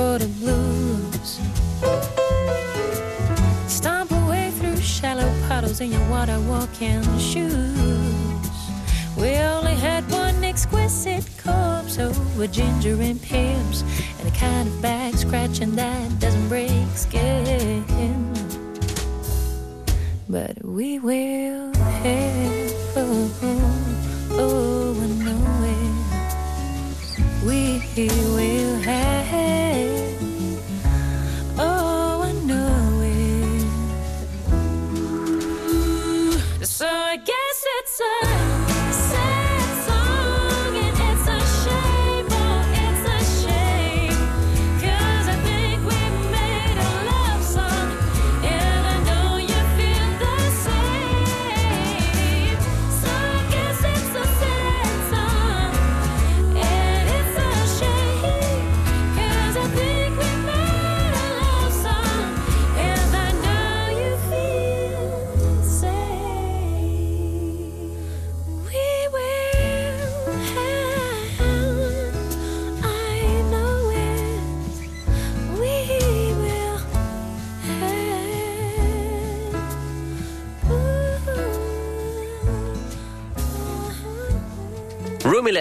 For the blues. Stomp away through shallow puddles in your water walking shoes. We only had one exquisite corpse oh, over ginger and pips, and a kind of back scratching that doesn't break skin. But we will have. Oh, oh, oh. We will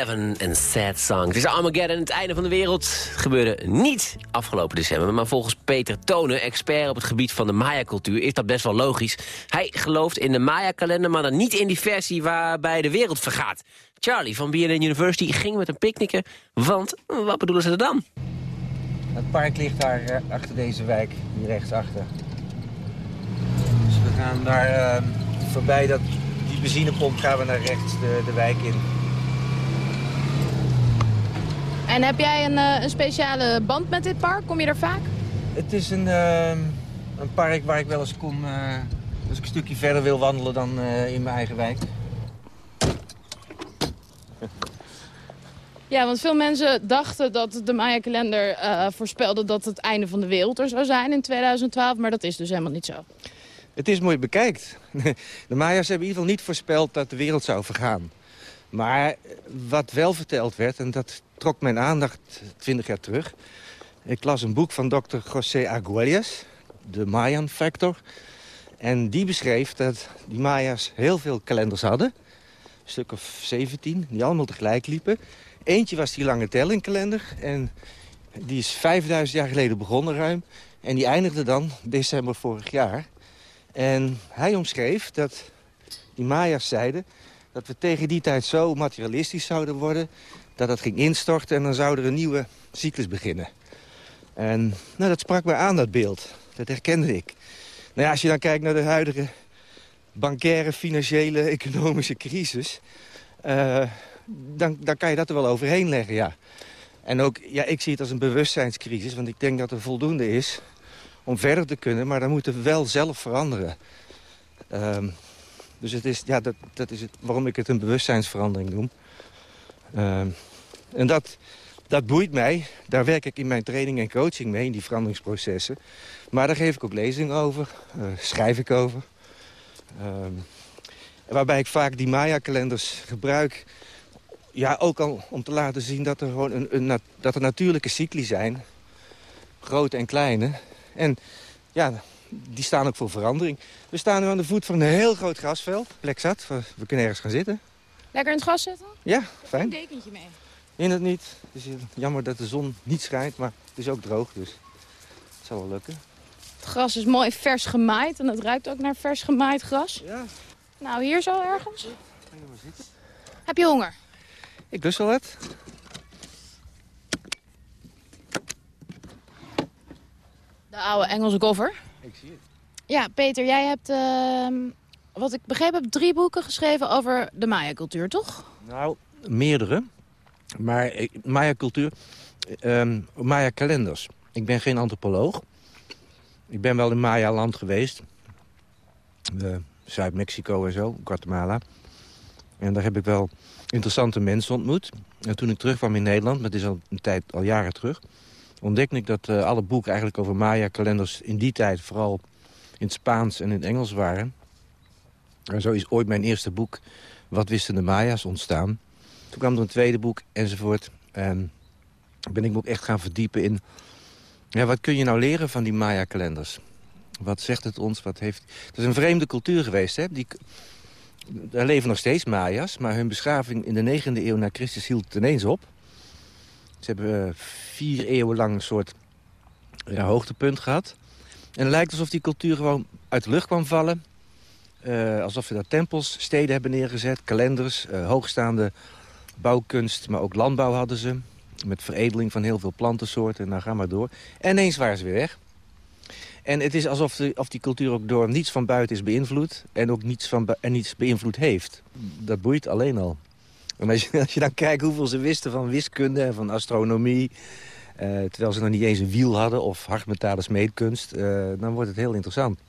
11 en Sad Song. Het is Armageddon, het einde van de wereld. gebeurde niet afgelopen december. Maar volgens Peter Tonen, expert op het gebied van de Maya-cultuur... is dat best wel logisch. Hij gelooft in de Maya-kalender, maar dan niet in die versie... waarbij de wereld vergaat. Charlie van BNN University ging met een picknicken. Want, wat bedoelen ze er dan? Het park ligt daar eh, achter deze wijk, hier rechtsachter. Dus we gaan daar eh, voorbij dat, die benzinepomp gaan we naar rechts de, de wijk in. En heb jij een, eh, een speciale band met dit park? Kom je er vaak? Het is een, eh, een park waar ik wel eens kom eh, als ik een stukje verder wil wandelen dan eh, in mijn eigen wijk. Ja, want veel mensen dachten dat de Maya-kalender eh, voorspelde dat het einde van de wereld er zou zijn in 2012. Maar dat is dus helemaal niet zo. Het is mooi bekijkt. [laughs] De Maya's hebben in ieder geval niet voorspeld dat de wereld zou vergaan. Maar wat wel verteld werd, en dat trok mijn aandacht 20 jaar terug. Ik las een boek van dokter José Arguelles, de Mayan Factor. En die beschreef dat die Maya's heel veel kalenders hadden. Een stuk of 17, die allemaal tegelijk liepen. Eentje was die lange tellingkalender. En die is 5000 jaar geleden begonnen ruim. En die eindigde dan december vorig jaar. En hij omschreef dat die Maya's zeiden... dat we tegen die tijd zo materialistisch zouden worden... dat het ging instorten en dan zou er een nieuwe cyclus beginnen. En nou, dat sprak me aan, dat beeld. Dat herkende ik. Nou ja, als je dan kijkt naar de huidige bankaire, financiële, economische crisis... eh, dan, dan kan je dat er wel overheen leggen, ja. En ook, ja, ik zie het als een bewustzijnscrisis... want ik denk dat er voldoende is om verder te kunnen... maar dan moeten we wel zelf veranderen. Ehm, dus het is, ja, dat, dat is het, waarom ik het een bewustzijnsverandering noem. Ehm, en dat, dat boeit mij. Daar werk ik in mijn training en coaching mee, in die veranderingsprocessen. Maar daar geef ik ook lezingen over, eh, schrijf ik over. Ehm, waarbij ik vaak die Maya-kalenders gebruik... Ja, ook al om te laten zien dat er, gewoon een, een, dat er natuurlijke cycli zijn. Grote en kleine. En ja, die staan ook voor verandering. We staan nu aan de voet van een heel groot grasveld. Plek zat, we, kunnen ergens gaan zitten. Lekker in het gras zitten? Ja, Een fijn. dekentje mee. In het niet. Het is jammer dat de zon niet schijnt, maar het is ook droog, dus het zal wel lukken. Het gras is mooi vers gemaaid en het ruikt ook naar vers gemaaid gras. Ja. Nou, hier zo ergens. Heb je honger? Ik lust wel wat. De oude Engelse goffer. Ik zie het. Ja, Peter, jij hebt, ehm, wat ik begrepen heb, drie boeken geschreven over de Maya-cultuur, toch? Nou, meerdere. Maar Maya-cultuur, ehm Maya-kalenders. Ik ben geen antropoloog. Ik ben wel in Maya-land geweest. Eh, Zuid-Mexico en zo, Guatemala. En daar heb ik wel interessante mensen ontmoet. En toen ik terugkwam in Nederland, maar het is al een tijd, al jaren terug... ontdekte ik dat eh, alle boeken eigenlijk over Maya-kalenders in die tijd... vooral in het Spaans en in het Engels waren. En zo is ooit mijn eerste boek, Wat wisten de Maya's, ontstaan. Toen kwam er een tweede boek, enzovoort. En ben ik me ook echt gaan verdiepen in... Ja, wat kun je nou leren van die Maya-kalenders? Wat zegt het ons? Wat heeft... Het is een vreemde cultuur geweest, hè? Die... Er leven nog steeds Maya's, maar hun beschaving in de 9e eeuw na Christus hield ineens op. Ze hebben eh, vier eeuwen lang een soort ja, hoogtepunt gehad. En het lijkt alsof die cultuur gewoon uit de lucht kwam vallen. Eh, alsof ze daar tempels, steden hebben neergezet, kalenders, eh, hoogstaande bouwkunst, maar ook landbouw hadden ze. Met veredeling van heel veel plantensoorten, nou ga maar door. En ineens waren ze weer weg. En het is alsof de, of die cultuur ook door niets van buiten is beïnvloed... en ook niets, van, en niets beïnvloed heeft. Dat boeit alleen al. En als je, [laughs] als je dan kijkt hoeveel ze wisten van wiskunde en van astronomie... eh, terwijl ze nog niet eens een wiel hadden of hardmetalen smeedkunst... eh, dan wordt het heel interessant.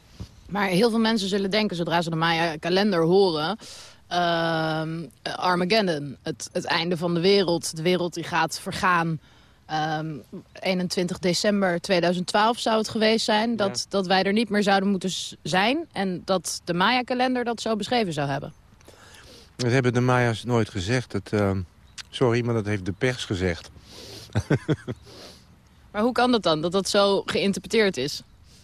Maar heel veel mensen zullen denken, zodra ze de Maya-kalender horen... ehm, Armageddon, het, het einde van de wereld. De wereld die gaat vergaan. Ehm, 21 december 2012 zou het geweest zijn... Dat, dat wij er niet meer zouden moeten zijn... en dat de Maya-kalender dat zo beschreven zou hebben. Dat hebben de Maya's nooit gezegd. Dat, eh, sorry, maar dat heeft de pers gezegd. [laughs] Maar hoe kan dat dan, dat dat zo geïnterpreteerd is?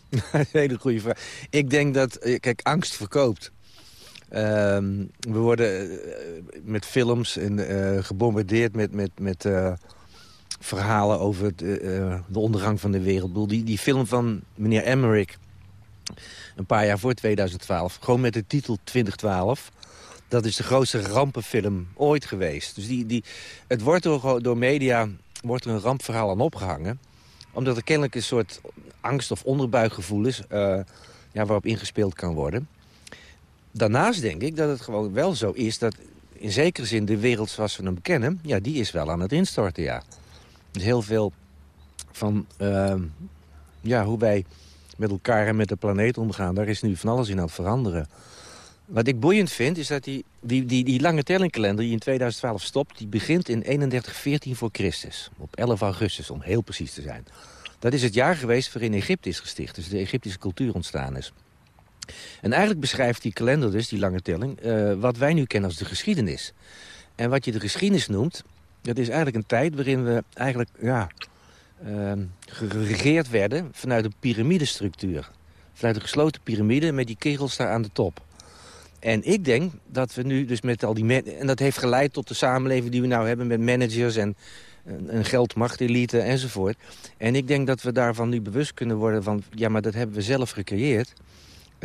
[laughs] een hele goede vraag. Ik denk dat, eh, kijk, angst verkoopt. Ehm, we worden eh, met films en, eh, gebombardeerd met, met, met eh, verhalen over de ondergang van de wereld. Die, die film van meneer Emmerich, een paar jaar voor 2012... gewoon met de titel 2012... dat is de grootste rampenfilm ooit geweest. Dus die, die, het wordt door, door media wordt er een rampverhaal aan opgehangen... Omdat er kennelijk een soort angst of onderbuikgevoel is... ja, waarop ingespeeld kan worden. Daarnaast denk ik dat het gewoon wel zo is dat in zekere zin de wereld zoals we hem kennen... ja, die is wel aan het instorten, ja. Dus heel veel van ehm, ja, hoe wij met elkaar en met de planeet omgaan... daar is nu van alles in aan het veranderen. Wat ik boeiend vind, is dat die, die, die, die lange tellingkalender die in 2012 stopt... die begint in 3114 voor Christus. Op 11 augustus, om heel precies te zijn. Dat is het jaar geweest waarin Egypte is gesticht. Dus de Egyptische cultuur ontstaan is. En eigenlijk beschrijft die kalender dus, die lange telling... eh, wat wij nu kennen als de geschiedenis. En wat je de geschiedenis noemt... dat is eigenlijk een tijd waarin we eigenlijk... ja, ehm, geregeerd werden vanuit een piramidestructuur. Vanuit een gesloten piramide met die kegels daar aan de top. En ik denk dat we nu dus met al die... En dat heeft geleid tot de samenleving die we nou hebben... met managers en een geldmachtelite enzovoort. En ik denk dat we daarvan nu bewust kunnen worden van... ja, maar dat hebben we zelf gecreëerd.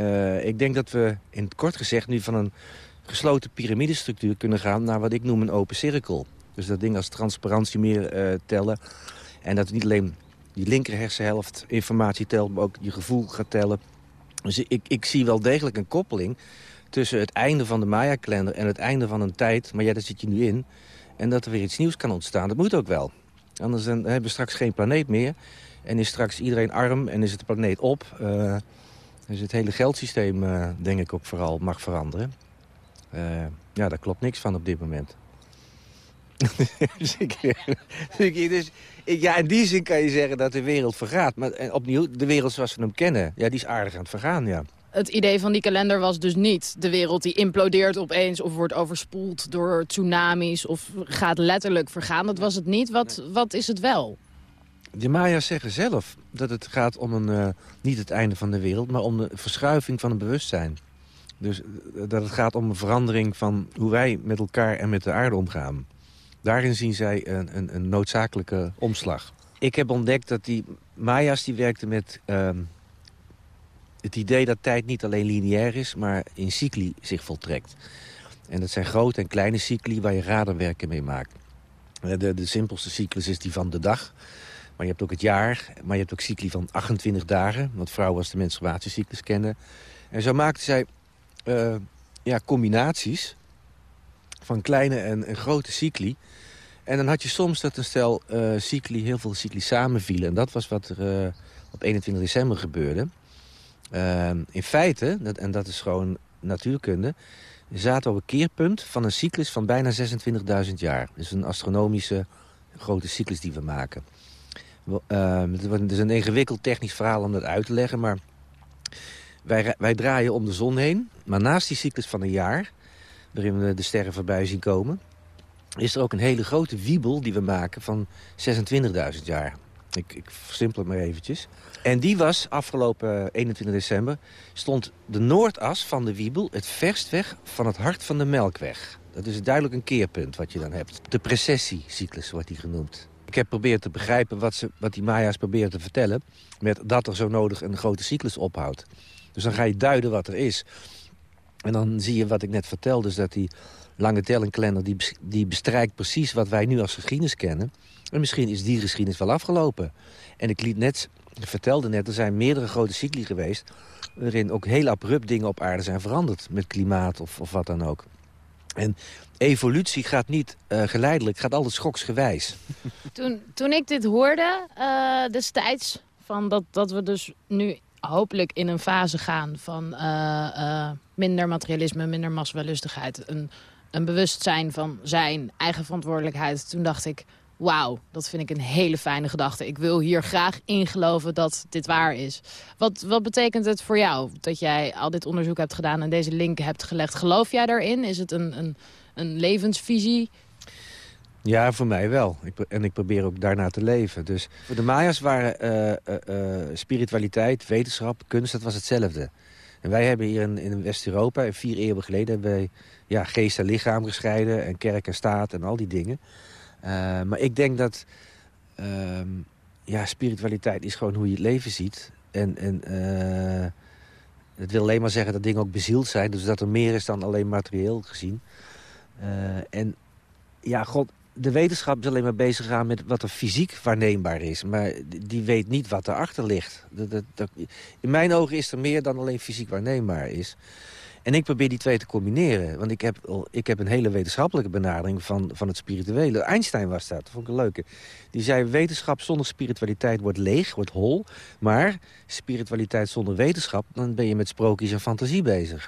Eh, ik denk dat we in het kort gezegd nu van een gesloten piramidestructuur kunnen gaan... naar wat ik noem een open cirkel. Dus dat ding als transparantie meer eh, tellen. En dat niet alleen die linker hersenhelft informatie telt... maar ook je gevoel gaat tellen. Dus ik, ik zie wel degelijk een koppeling tussen het einde van de Maya-kalender... en het einde van een tijd, maar ja, daar zit je nu in... en dat er weer iets nieuws kan ontstaan. Dat moet ook wel. Anders dan hebben we straks geen planeet meer... en is straks iedereen arm en is het de planeet op... Eh, dus het hele geldsysteem, eh, denk ik, ook vooral mag veranderen. Eh, ja, daar klopt niks van op dit moment. [laughs] dus ik, dus, ik- ja, in die zin kan je zeggen dat de wereld vergaat. Maar eh, opnieuw, de wereld zoals we hem kennen, ja, die is aardig aan het vergaan, ja. Het idee van die kalender was dus niet de wereld die implodeert opeens... of wordt overspoeld door tsunamis of gaat letterlijk vergaan. Dat was het niet. Wat, wat is het wel? De Maya's zeggen zelf dat het gaat om een, eh, niet het einde van de wereld... maar om de verschuiving van het bewustzijn. Dus eh, dat het gaat om een verandering van hoe wij met elkaar en met de aarde omgaan. Daarin zien zij een, een, een noodzakelijke omslag. Ik heb ontdekt dat die Maya's die werkten met ehm, het idee dat tijd niet alleen lineair is... maar in cycli zich voltrekt. En dat zijn grote en kleine cycli waar je radarwerken mee maakt. Eh, De, de simpelste cyclus is die van de dag... Maar je hebt ook het jaar, maar je hebt ook cycli van 28 dagen. Want vrouwen als de menstruatiecyclus kennen. En zo maakten zij eh, ja, combinaties van kleine en, grote cycli. En dan had je soms dat een stel eh, cycli, heel veel cycli samenvielen. En dat was wat er eh, op 21 december gebeurde. In feite, dat, en dat is gewoon natuurkunde... zaten op een keerpunt van een cyclus van bijna 26.000 jaar. Dus een astronomische grote cyclus die we maken. Wel, eh, het is een ingewikkeld technisch verhaal om dat uit te leggen, maar wij, wij draaien om de zon heen. Maar naast die cyclus van een jaar, waarin we de sterren voorbij zien komen, is er ook een hele grote wiebel die we maken van 26.000 jaar. Ik, ik versimpel het maar eventjes. En die was afgelopen 21 december, stond de noordas van de wiebel het verst weg van het hart van de Melkweg. Dat is duidelijk een keerpunt wat je dan hebt. De precessiecyclus wordt die genoemd. Ik heb geprobeerd te begrijpen wat, ze, wat die Maya's proberen te vertellen... met dat er zo nodig een grote cyclus ophoudt. Dus dan ga je duiden wat er is. En dan zie je wat ik net vertelde, dus dat die lange tellingkalender... Die, die bestrijkt precies wat wij nu als geschiedenis kennen. En misschien is die geschiedenis wel afgelopen. En ik liet net, vertelde net, er zijn meerdere grote cycli geweest... waarin ook heel abrupt dingen op aarde zijn veranderd. Met klimaat of, of wat dan ook. En evolutie gaat niet eh, geleidelijk, gaat altijd schoksgewijs. [laughs] Toen, toen ik dit hoorde eh, destijds, van dat, dat we dus nu hopelijk in een fase gaan van eh, minder materialisme, minder massawellustigheid, een, een bewustzijn van zijn eigen verantwoordelijkheid. Toen dacht ik, wauw, dat vind ik een hele fijne gedachte. Ik wil hier graag ingeloven dat dit waar is. Wat, wat betekent het voor jou dat jij al dit onderzoek hebt gedaan en deze link hebt gelegd? Geloof jij daarin? Is het een, een, een levensvisie? Ja, voor mij wel. Ik, en ik probeer ook daarna te leven. Dus voor de Maya's waren eh, eh, eh, spiritualiteit, wetenschap, kunst, dat was hetzelfde. En wij hebben hier in, in West-Europa, vier eeuwen geleden... hebben wij ja, geest en lichaam gescheiden en kerk en staat en al die dingen. Eh, maar ik denk dat ehm, ja, spiritualiteit is gewoon hoe je het leven ziet. En, en eh, het wil alleen maar zeggen dat dingen ook bezield zijn. Dus dat er meer is dan alleen materieel gezien. Eh, en ja, God, de wetenschap is alleen maar bezig gaan met wat er fysiek waarneembaar is. Maar die weet niet wat erachter ligt. Dat, dat, dat- in mijn ogen is er meer dan alleen fysiek waarneembaar is. En ik probeer die twee te combineren. Want ik heb, ik heb een hele wetenschappelijke benadering van, van het spirituele. Einstein was dat, dat vond ik een leuke. Die zei, wetenschap zonder spiritualiteit wordt leeg, wordt hol. Maar spiritualiteit zonder wetenschap, dan ben je met sprookjes en fantasie bezig.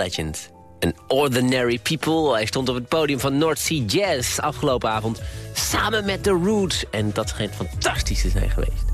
Legend. An Ordinary People. Hij stond op het podium van North Sea Jazz afgelopen avond. Samen met The Roots. En dat schijnt fantastisch te zijn geweest.